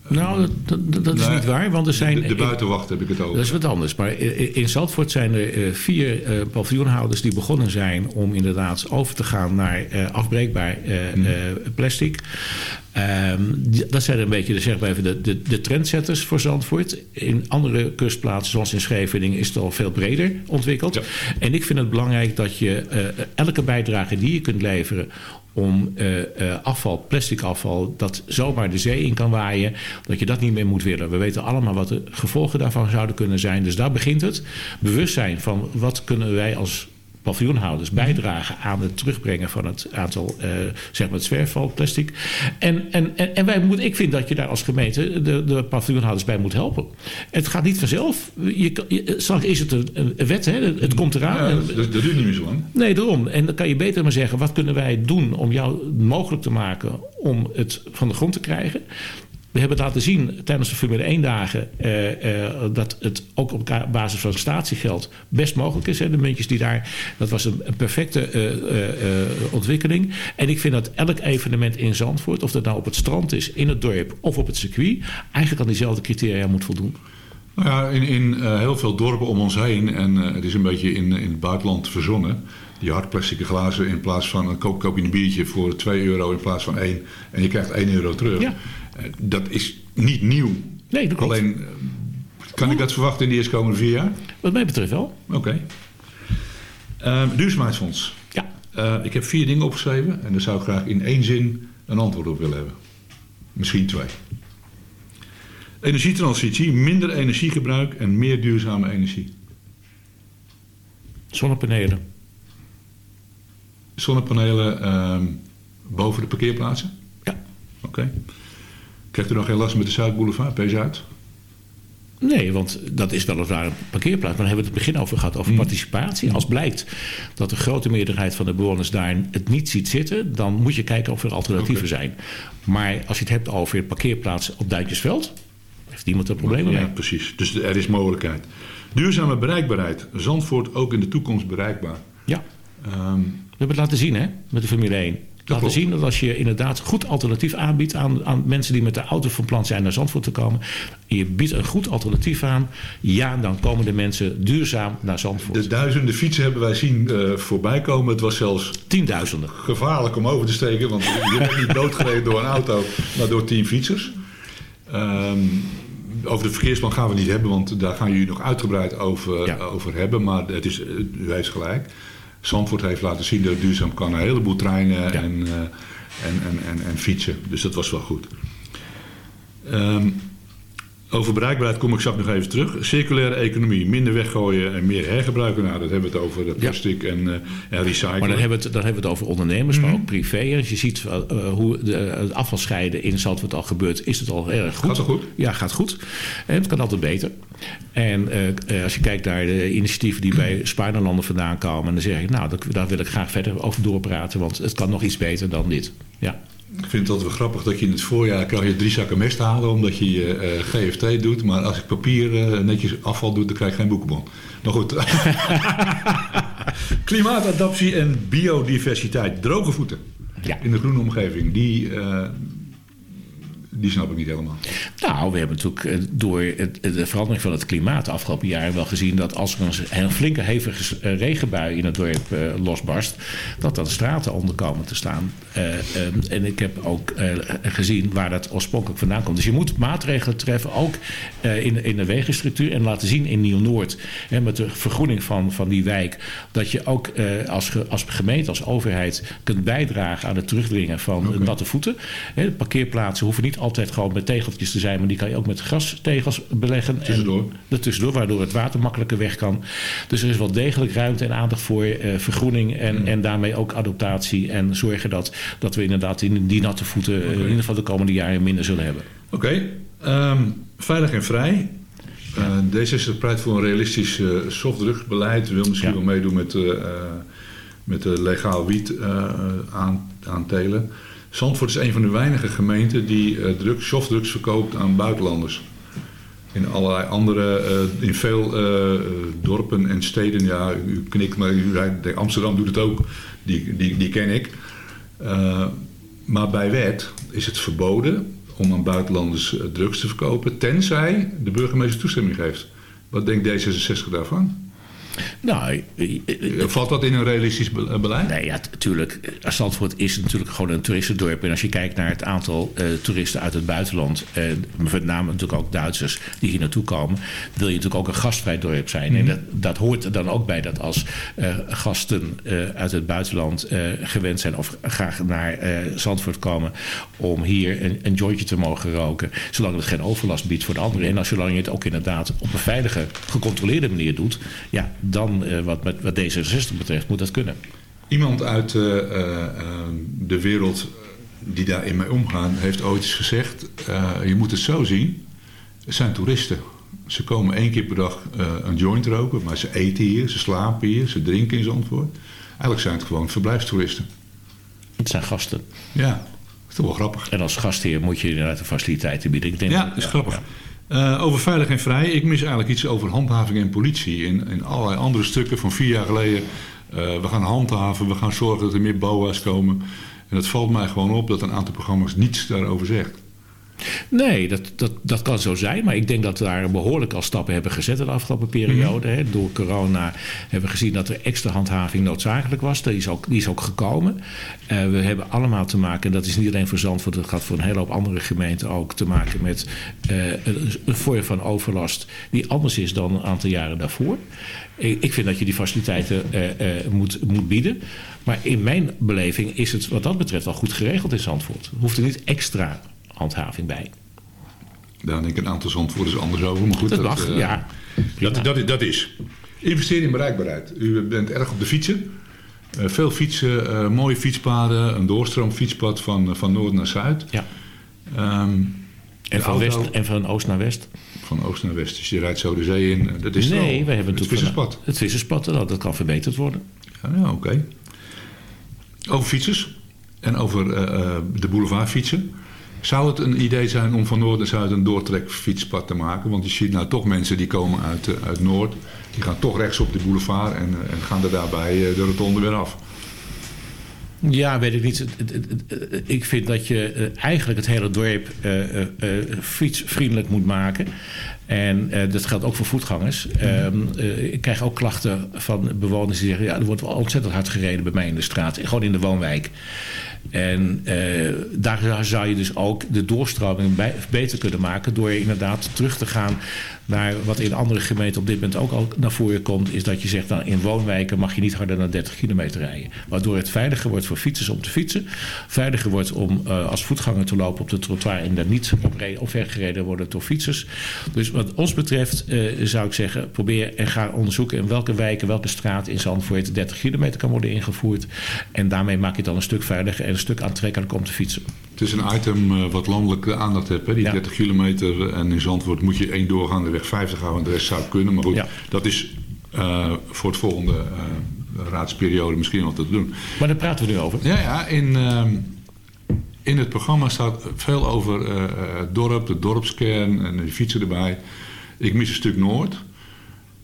B: Nou, dat, dat, dat is
A: Nee,
B: niet waar. Want er zijn,
A: De, de buitenwacht heb ik het over.
B: Dat is wat anders. Maar in Zandvoort zijn er eh, vier eh, paviljoenhouders die begonnen zijn om inderdaad over te gaan naar eh, afbreekbaar eh, plastic. Ehm, dat zijn een beetje de, zeg maar even de, de, de trendsetters voor Zandvoort. In andere kustplaatsen, zoals in Scheveningen, is het al veel breder ontwikkeld.
A: Ja.
B: En ik vind het belangrijk dat je elke bijdrage die je kunt leveren om eh, eh, afval, plastic afval, dat zomaar de zee in kan waaien, dat je dat niet meer moet willen. We weten allemaal wat de gevolgen daarvan zouden kunnen zijn. Dus daar begint het. Bewustzijn van wat kunnen wij als paviljoenhouders bijdragen aan het terugbrengen van het aantal, eh, zeg maar het zwerfvalplastic. En, en, en, en wij moeten, ik vind dat je daar als gemeente de, de paviljoenhouders bij moet helpen. Het gaat niet vanzelf. Je, je, straks is het een, een wet, hè? het, komt eraan.
A: Ja, dat, dat duurt niet meer zo lang.
B: Nee, daarom. En dan kan je beter maar zeggen: wat kunnen wij doen om jou mogelijk te maken om het van de grond te krijgen? We hebben laten zien tijdens de Formule 1 dagen eh, eh, dat het ook op basis van statiegeld best mogelijk is. Hè. De muntjes die daar, dat was een, een perfecte eh, ontwikkeling. En ik vind dat elk evenement in Zandvoort, of dat nou op het strand is, in het dorp of op het circuit, eigenlijk aan diezelfde criteria moet voldoen.
A: Nou ja, in, in heel veel dorpen om ons heen, en het is een beetje in, in het buitenland verzonnen. Die hardplastic glazen in plaats van een koop, koop je een biertje voor 2 euro in plaats van 1 en je krijgt 1 euro terug.
B: Ja.
A: Eh, dat is niet nieuw.
B: Nee, dat klopt.
A: Alleen, eh, kan ik dat verwachten in de eerstkomende vier jaar?
B: Wat mij betreft wel.
A: Oké. Ehm, duurzaamheidsfonds.
B: Ja.
A: Eh, ik heb vier dingen opgeschreven en daar zou ik graag in één zin een antwoord op willen hebben. Misschien twee. Energietransitie, minder energiegebruik en meer duurzame energie.
B: Zonnepanelen.
A: Zonnepanelen ehm, boven de parkeerplaatsen?
B: Ja.
A: Oké. Krijgt u nog geen last met de Zuidboulevard, P-Zuid?
B: Nee, want dat is weliswaar een parkeerplaats. Maar daar hebben we het begin over gehad, over participatie. Als blijkt dat de grote meerderheid van de bewoners daar het niet ziet zitten... dan moet je kijken of er alternatieven zijn. Maar als je het hebt over parkeerplaats op Duintjesveld... heeft niemand er problemen
A: Ja,
B: mee.
A: precies. Dus er is mogelijkheid. Duurzame bereikbaarheid. Zandvoort ook in de toekomst bereikbaar.
B: Ja,
A: Ehm,
B: we hebben het laten zien hè, met de Formule 1. Laten
A: klopt.
B: zien dat als je inderdaad goed alternatief aanbiedt aan, aan mensen die met de auto van plan zijn naar Zandvoort te komen. En je biedt een goed alternatief aan. Ja, dan komen de mensen duurzaam naar Zandvoort.
A: De duizenden fietsen hebben wij zien eh, voorbij komen. Het was zelfs
B: Tienduizenden.
A: gevaarlijk om over te steken. Want je bent niet doodgereden door een auto, maar door tien fietsers. Ehm, over de verkeersplan gaan we niet hebben, want daar gaan jullie nog uitgebreid over,
B: Ja.
A: over hebben. Maar het is, u heeft gelijk. Zandvoort heeft laten zien dat het duurzaam kan. Een heleboel treinen en, eh, en, en, en, en fietsen. Dus dat was wel goed. Ehm, over bereikbaarheid kom ik straks nog even terug. Circulaire economie, minder weggooien en meer hergebruiken. Nou, dat hebben we het over eh, plastic en, eh en recyclen.
B: Maar dan hebben, we het, dan hebben we het over ondernemers, maar ook privé. Als je ziet eh, hoe de, het afvalscheiden in Zandvoort al gebeurt, is het al erg goed.
A: Gaat het goed?
B: Ja, gaat goed. En het kan altijd beter. En als je kijkt naar de initiatieven die bij Spaarlanden vandaan komen, dan zeg ik, nou, dat, daar wil ik graag verder over doorpraten, want het kan nog iets beter dan dit. Ja.
A: Ik vind het altijd wel grappig dat je in het voorjaar krijg je drie zakken mest halen omdat je je eh, GFT doet. Maar als ik papier eh, netjes afval doe, dan krijg ik geen boekenbon. Maar goed. Klimaatadaptie en biodiversiteit. Droge voeten
B: Ja.
A: in de groene omgeving. Die, eh, die snap ik niet helemaal.
B: Nou, we hebben natuurlijk eh, door het- de verandering van het klimaat de afgelopen jaren wel gezien dat als er een, een flinke hevige eh, regenbui in het dorp eh, losbarst, dat dan straten onder komen te staan. Eh, ehm, en ik heb ook gezien waar dat oorspronkelijk vandaan komt. Dus je moet maatregelen treffen, ook in, in de wegenstructuur en laten zien in Nieuw-Noord, met de vergroening van, van die wijk, dat je ook als, ge- als gemeente, als overheid kunt bijdragen aan het terugdringen van natte voeten. Hè, parkeerplaatsen hoeven niet altijd gewoon met tegeltjes te zijn, maar die kan je ook met grastegels beleggen.
A: Tussendoor.
B: En ertussendoor, waardoor het water makkelijker weg kan. Dus er is wel degelijk ruimte en aandacht voor eh, vergroening en, en daarmee ook adaptatie. En zorgen dat, dat we inderdaad in die natte voeten eh, in ieder geval de komende jaren minder zullen hebben.
A: Oké, ehm, veilig en vrij. Eh D66 pleit voor een realistisch eh softdrugsbeleid. Wil misschien
B: Ja.
A: wel meedoen met, eh, met de legaal wiet aan, aantelen. Zandvoort is een van de weinige gemeenten die eh drugs, softdrugs verkoopt aan buitenlanders. In allerlei andere, eh, in veel eh, dorpen en steden, ja, u knikt, maar u Amsterdam doet het ook, die, die, die ken ik. Maar bij wet is het verboden om aan buitenlanders drugs te verkopen, tenzij de burgemeester toestemming geeft. Wat denkt D66 daarvan?
B: Nou, eh, eh,
A: Eh, Valt dat in een realistisch be- beleid?
B: Nee, ja, natuurlijk. Zandvoort is natuurlijk gewoon een toeristendorp. En als je kijkt naar het aantal eh, toeristen uit het buitenland, met name natuurlijk ook Duitsers die hier naartoe komen, wil je natuurlijk ook een gastvrij dorp zijn. En dat, dat hoort er dan ook bij dat als eh, gasten eh, uit het buitenland eh, gewend zijn of graag naar eh, Zandvoort komen om hier een, een jointje te mogen roken, zolang het geen overlast biedt voor de anderen. En als zolang je het ook inderdaad op een veilige, gecontroleerde manier doet, ja, dan eh, wat, met, wat D66 betreft moet dat kunnen.
A: Iemand uit eh, eh, de wereld die daarin mee omgaan, heeft ooit eens gezegd: je moet het zo zien. Het zijn toeristen. Ze komen één keer per dag een joint roken, maar ze eten hier, ze slapen hier, ze drinken in Zandvoort. Eigenlijk zijn het gewoon verblijfstoeristen.
B: Het zijn gasten.
A: Ja, dat is toch wel grappig.
B: En als gastheer moet je inderdaad de faciliteiten bieden. Ik denk
A: Ja, dat is grappig. Eh, over veilig en vrij. Ik mis eigenlijk iets over handhaving en politie. In, in allerlei andere stukken van vier jaar geleden. eh, we gaan handhaven, we gaan zorgen dat er meer BOA's komen. En het valt mij gewoon op dat een aantal programma's niets daarover zegt.
B: Nee, dat, dat, dat kan zo zijn. Maar ik denk dat we daar behoorlijk al stappen hebben gezet in de afgelopen periode. Hè. Door corona hebben we gezien dat er extra handhaving noodzakelijk was. Die is ook, die is ook gekomen. Eh, we hebben allemaal te maken, en dat is niet alleen voor Zandvoort... dat gaat voor een hele hoop andere gemeenten ook te maken met eh, een, een vorm van overlast... die anders is dan een aantal jaren daarvoor. Ik, ik vind dat je die faciliteiten eh, moet, moet bieden. Maar in mijn beleving is het wat dat betreft wel goed geregeld in Zandvoort. Hoeft er niet extra handhaving bij.
A: Daar denk ik een aantal zandvoerders anders over. Maar goed,
B: Dat mag,
A: eh,
B: ja.
A: Dat, dat, dat is. Investeren in bereikbaarheid. U bent erg op de fietsen. Eh, veel fietsen, eh, mooie fietspaden, een doorstroomfietspad van, van noord naar zuid.
B: Ja.
A: Ehm,
B: En van,
A: auto-
B: west, en van oost naar west?
A: Van oost naar west. Dus je rijdt zo de zee in. Dat is
B: nee, we hebben
A: het visserspad.
B: Het visserspad, nou, dat kan verbeterd worden.
A: Ja, ja oké. Over fietsers en over de boulevardfietsen. Zou het een idee zijn om van noord naar zuid een doortrekfietspad te maken? Want je ziet nou toch mensen die komen uit, eh, uit Noord. Die gaan toch rechts op de boulevard en, eh, en gaan er daarbij eh, de rotonde weer af.
B: Ja, weet ik niet. Ik vind dat je eigenlijk het hele dorp fietsvriendelijk moet maken. En eh, dat geldt ook voor voetgangers. Ehm, eh, ik krijg ook klachten van bewoners die zeggen... ja, er wordt wel ontzettend hard gereden bij mij in de straat. Gewoon in de woonwijk. En eh, daar zou je dus ook de doorstroming bij- beter kunnen maken... door inderdaad terug te gaan naar wat in andere gemeenten op dit moment ook al naar voren komt... is dat je zegt, nou, in woonwijken mag je niet harder dan 30 kilometer rijden. Waardoor het veiliger wordt voor fietsers om te fietsen. Veiliger wordt om als voetganger te lopen op de trottoir... en daar niet op, op weggereden worden door fietsers. Dus wat ons betreft eh, zou ik zeggen... probeer en ga onderzoeken in welke wijken, welke straat in Zandvoort... 30 kilometer kan worden ingevoerd. En daarmee maak je het dan een stuk veiliger en een stuk aantrekkelijker om te fietsen.
A: Het is een item eh, wat landelijke aandacht heeft. Hè? Die
B: Ja.
A: 30 kilometer en in Zandvoort moet je één doorgaande weg 50 houden. En de rest zou kunnen. Maar goed,
B: Ja.
A: dat is eh, voor het volgende eh, raadsperiode misschien wel te doen.
B: Maar daar praten we nu over.
A: Ja, ja in, ehm, in het programma staat veel over eh, eh, het dorp, de dorpskern en de fietsen erbij. Ik mis een stuk Noord.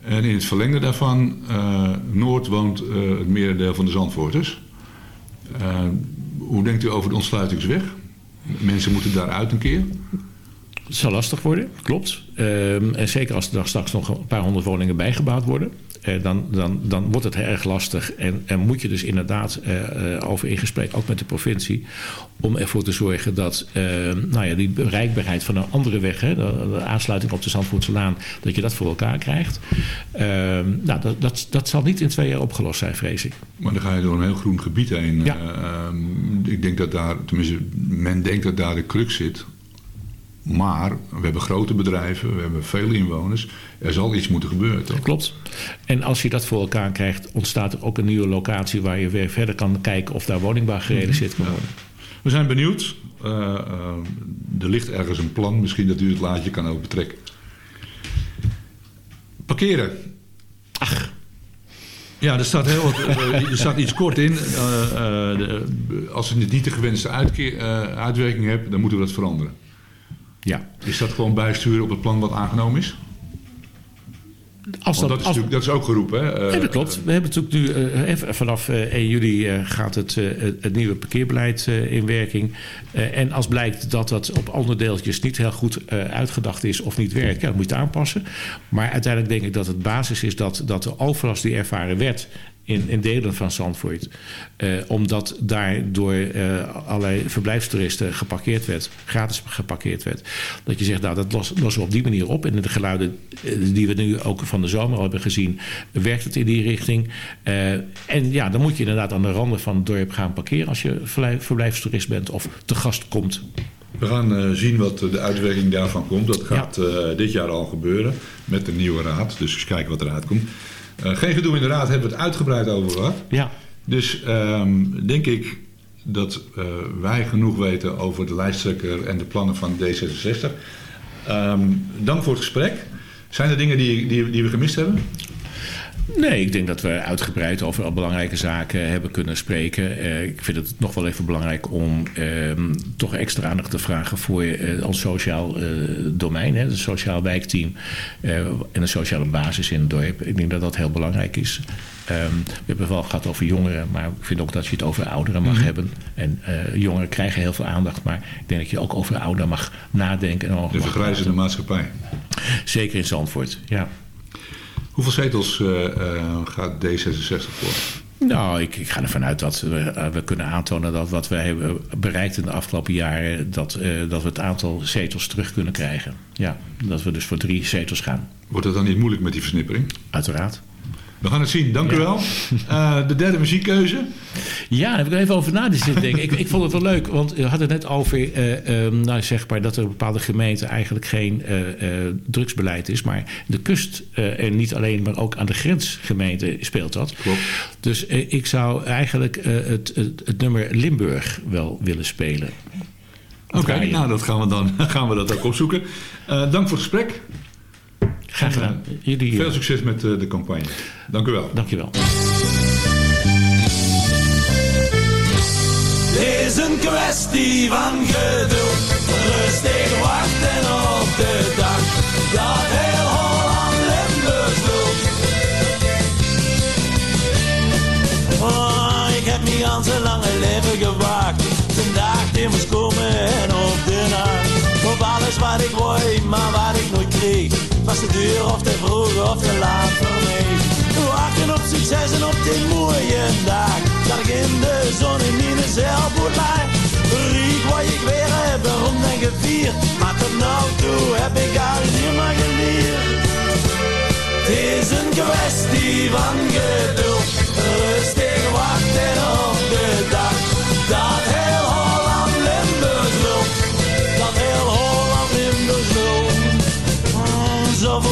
A: En in het verlengde daarvan, eh, Noord woont eh, het merendeel van de Zandvoorters. Eh, hoe denkt u over de ontsluitingsweg? Mensen moeten daaruit een keer.
B: Het zal lastig worden, klopt. Ehm, en zeker als er straks nog een paar honderd woningen bijgebouwd worden. eh, dan, dan, dan wordt het erg lastig. En, en moet je dus inderdaad eh, eh, over in gesprek, ook met de provincie. om ervoor te zorgen dat ehm, nou ja, die bereikbaarheid van een andere weg. Hè, de, de aansluiting op de Zandvoortselaan. dat je dat voor elkaar krijgt. Ehm, nou, dat, dat, dat zal niet in twee jaar opgelost zijn, vrees ik.
A: Maar dan ga je door een heel groen gebied heen.
B: Ja.
A: Ik denk dat daar, tenminste, men denkt dat daar de crux zit. Maar we hebben grote bedrijven, we hebben veel inwoners. Er zal iets moeten gebeuren, toch?
B: Klopt. En als je dat voor elkaar krijgt, ontstaat er ook een nieuwe locatie waar je weer verder kan kijken of daar woningbouw gerealiseerd kan worden.
A: We zijn benieuwd. Eh, eh, er ligt ergens een plan. Misschien dat u het laadje kan ook betrekken. Parkeren.
B: Ach,
A: Ja, er staat, heel wat, eh, er staat iets kort in. Eh, de- als het niet de gewenste uitwerking heeft, dan moeten we dat veranderen.
B: Ja.
A: Is dat gewoon bijsturen op het plan wat aangenomen is?
B: Als
A: Want dat, is
B: als-
A: dat is ook geroepen. Hè? Eh,
B: Ja, dat klopt. We hebben natuurlijk nu, eh, even vanaf eh, 1 juli eh, gaat het, eh, het- nieuwe parkeerbeleid eh, in werking. Eh, en als blijkt dat dat op onderdeeltjes niet heel goed eh, uitgedacht is of niet werkt, ja, dan moet je het aanpassen. Maar uiteindelijk denk ik dat het basis is dat, dat de overlast die ervaren werd in, in delen van Zandvoort, eh, omdat daar door eh, allerlei verblijfstoeristen geparkeerd werd, gratis geparkeerd werd, dat je zegt, nou dat los- lossen we op die manier op. En de geluiden eh, die we nu ook van de zomer al hebben gezien, werkt het in die richting. En ja, dan moet je inderdaad aan de randen van het dorp gaan parkeren als je verblijf- verblijfstoerist bent of te gast komt.
A: We gaan zien wat de uitwerking daarvan komt. Dat gaat dit jaar al gebeuren met de nieuwe raad. Dus eens kijken wat eruit komt. Eh, geen gedoe in de raad hebben we het uitgebreid over gehad.
B: Ja,
A: Dus ehm, denk ik dat eh, wij genoeg weten over de lijsttrekker en de plannen van D66. Ehm, dank voor het gesprek. Zijn er dingen die, die, die we gemist hebben?
B: Nee, ik denk dat we uitgebreid over al belangrijke zaken hebben kunnen spreken. Eh, ik vind het nog wel even belangrijk om ehm, toch extra aandacht te vragen voor eh, ons sociaal eh, domein, hè, het sociaal wijkteam en de sociale basis in het dorp. Ik denk dat dat heel belangrijk is. Ehm, we hebben het wel gehad over jongeren, maar ik vind ook dat je het over ouderen mag hebben. En jongeren krijgen heel veel aandacht, maar ik denk dat je ook over ouderen mag nadenken. En
A: De vergrijzende maatschappij.
B: Zeker in Zandvoort, ja.
A: Hoeveel zetels eh, eh, gaat D66 voor?
B: Nou, ik, ik ga ervan uit dat we, eh, we kunnen aantonen dat wat we hebben bereikt in de afgelopen jaren, dat, dat we het aantal zetels terug kunnen krijgen. Ja, dat we dus voor drie zetels gaan.
A: Wordt het dan niet moeilijk met die versnippering?
B: Uiteraard.
A: We gaan het zien, dank u wel. Eh, de derde muziekkeuze.
B: Ja, daar heb ik er even over na zitten denken. ik, ik vond het wel leuk, want we hadden het net over ehm, nou, zeg maar dat er bepaalde gemeenten eigenlijk geen eh, drugsbeleid is. Maar de kust en niet alleen, maar ook aan de grensgemeenten speelt dat.
A: Klopt.
B: Dus ik zou eigenlijk het, het, het nummer Limburg wel willen spelen.
A: Oké, nou dat gaan we dan gaan we dat ook opzoeken. Dank voor het gesprek.
B: Graag gedaan. Jullie,
A: Veel succes met eh, de campagne. Dank u wel.
B: dankjewel.
D: Het is een kwestie van geduld, rustig wachten op de dag dat heel Holland Limburg loopt. Oh, ik heb niet al zo lange leven gewacht. De dag die moest komen en op de nacht. Op alles wat ik wou, maar wat ik nooit kreeg. Was de deur of te vroeg of te laat voor mij. Wachten op succes en op die mooie dag. Dat ik in de zon in mijn zeilboot lag. Riek wat ik weer heb, rond en gevierd. Maar tot nou toe heb ik al niet maar geleerd. Het is een kwestie van geduld, rustig wachten op de dag.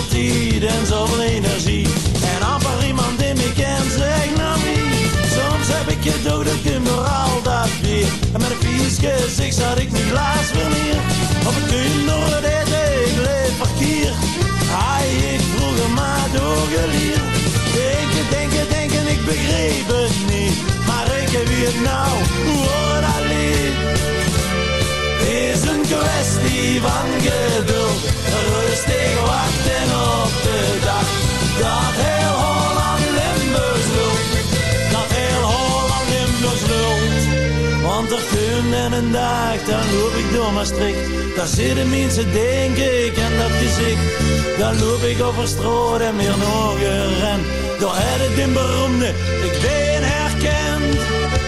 D: Tijd en zoveel energie, en amper iemand die me kent zegt naar wie. Soms heb ik gedacht dat ik door al dat weer, en met een vies gezicht zat ik mijn glaas verlier. Of ik kun door het eten, ik leef verkeer. Hij ik vroeger maar doorgeleerd. Denken, denken, denken, ik begreep het niet. Maar ik heb het nou, hoor dat. Is een kwestie van geduld. Rustig wachten op de dag. Dat heel Holland Limburgs loopt. Dat heel Holland Limburgs loopt. Want er komt en een dag, dan loop ik door Maastricht. Daar zitten mensen, denk ik, en dat gezicht. Dan loop ik over straat en weer nog een ren. Door het in beroemde, ik ben herkend.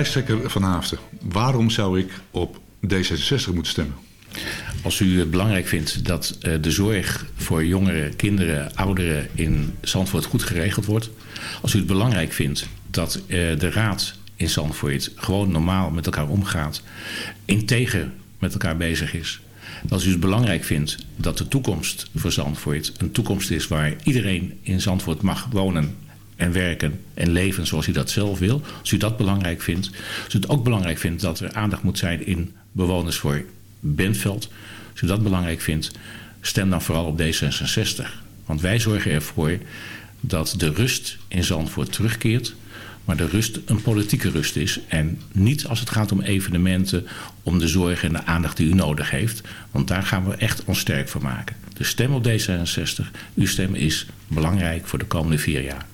E: Lijsttrekker Van Haafden, waarom zou ik op D66 moeten stemmen?
B: Als u het belangrijk vindt dat eh, de zorg voor jongeren, kinderen, ouderen in Zandvoort goed geregeld wordt. Als u het belangrijk vindt dat eh, de raad in Zandvoort gewoon normaal met elkaar omgaat. Integer met elkaar bezig is. Als u het belangrijk vindt dat de toekomst voor Zandvoort een toekomst is waar iedereen in Zandvoort mag wonen en werken en leven zoals u dat zelf wil. Als u dat belangrijk vindt. Als u het ook belangrijk vindt dat er aandacht moet zijn in bewoners voor Bentveld. Als u dat belangrijk vindt, stem dan vooral op D66. Want wij zorgen ervoor dat de rust in Zandvoort terugkeert. Maar de rust een politieke rust is. En niet als het gaat om evenementen, om de zorg en de aandacht die u nodig heeft. Want daar gaan we echt ons sterk voor maken. Dus stem op D66. Uw stem is belangrijk voor de komende vier jaar.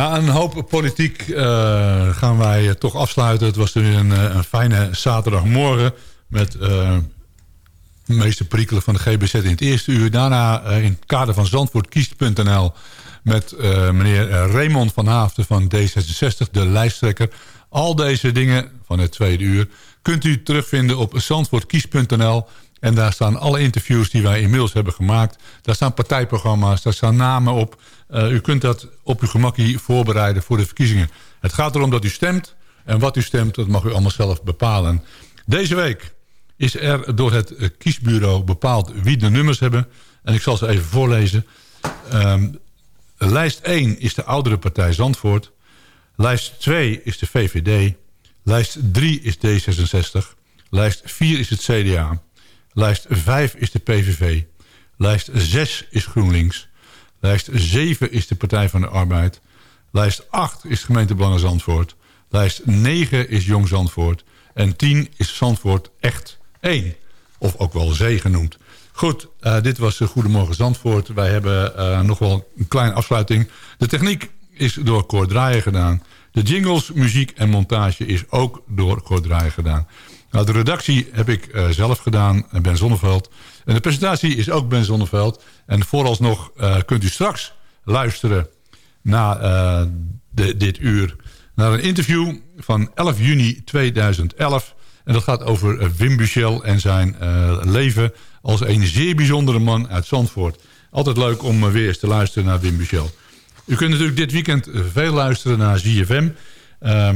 A: Na een hoop politiek eh, gaan wij toch afsluiten. Het was weer een, eh, een fijne zaterdagmorgen met eh, de meeste perikelen van de GBZ in het eerste uur. Daarna in het kader van zandvoortkiest.nl met meneer Raymond van Haafden van D66, de lijsttrekker. Al deze dingen van het tweede uur kunt u terugvinden op zandvoortkiest.nl. En daar staan alle interviews die wij inmiddels hebben gemaakt. Daar staan partijprogramma's, daar staan namen op. Eh, u kunt dat op uw gemakkie voorbereiden voor de verkiezingen. Het gaat erom dat u stemt. En wat u stemt, dat mag u allemaal zelf bepalen. Deze week is er door het kiesbureau bepaald wie de nummers hebben. En ik zal ze even voorlezen. Ehm, lijst 1 is de oudere partij Zandvoort. Lijst 2 is de VVD. Lijst 3 is D66. Lijst 4 is het CDA. Lijst 5 is de PVV. Lijst 6 is GroenLinks. Lijst 7 is de Partij van de Arbeid. Lijst 8 is gemeente Belangen Zandvoort. Lijst 9 is Jong Zandvoort. En 10 is Zandvoort echt 1. Of ook wel Zee genoemd. Goed, uh, dit was Goedemorgen Zandvoort. Wij hebben uh, nog wel een kleine afsluiting. De techniek is door Cor Draaien gedaan. De jingles, muziek en montage is ook door Cor Draaien gedaan. Nou, de redactie heb ik uh, zelf gedaan, Ben Zonneveld. En de presentatie is ook Ben Zonneveld. En vooralsnog kunt u straks luisteren na dit uur... naar een interview van 11 juni 2011... En dat gaat over Wim Buchel en zijn uh, leven als een zeer bijzondere man uit Zandvoort. Altijd leuk om weer eens te luisteren naar Wim Buchel. U kunt natuurlijk dit weekend veel luisteren naar ZFM. Uh,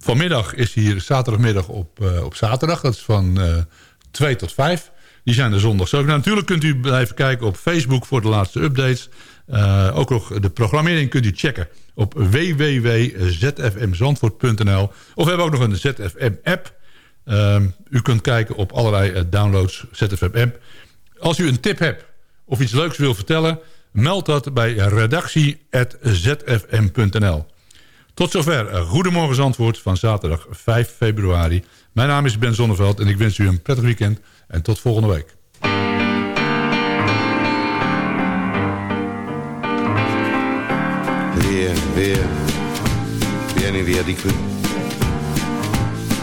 A: vanmiddag is hier zaterdagmiddag op, uh, op zaterdag. Dat is van uh, 2 tot 5. Die zijn er zondag ook. Nou, natuurlijk kunt u blijven kijken op Facebook voor de laatste updates. Uh, ook nog de programmering kunt u checken op www.zfmzandvoort.nl. Of we hebben ook nog een ZFM-app. Uh, u kunt kijken op allerlei downloads ZFM-app. Als u een tip hebt of iets leuks wil vertellen... meld dat bij redactie.zfm.nl. Tot zover Goedemorgen Zandvoort van zaterdag 5 februari. Mijn naam is Ben Zonneveld en ik wens u een prettig weekend. En tot volgende week.
F: Via, via, vieni via di qui.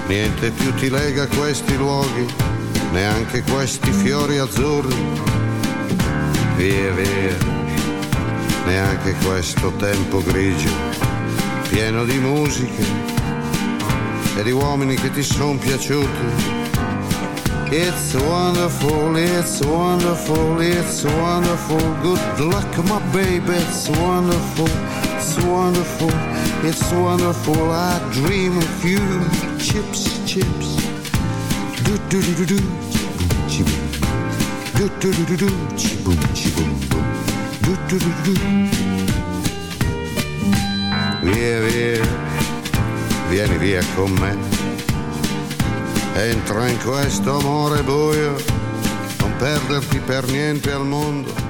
F: Niente più ti lega questi luoghi, neanche questi fiori azzurri. Via, via, neanche questo tempo grigio, pieno di musiche e di uomini che ti piaciuti. It's wonderful, it's wonderful, it's wonderful. Good luck, my baby, it's wonderful, it's wonderful, it's wonderful. I dream of you, chips, chips. Do do do do do, boom, chi boom. Do do do do do, chi boom, chi boom boom. Do do do do. Via, via, vieni via con me. Entra in questo amore buio, non perderti per niente al mondo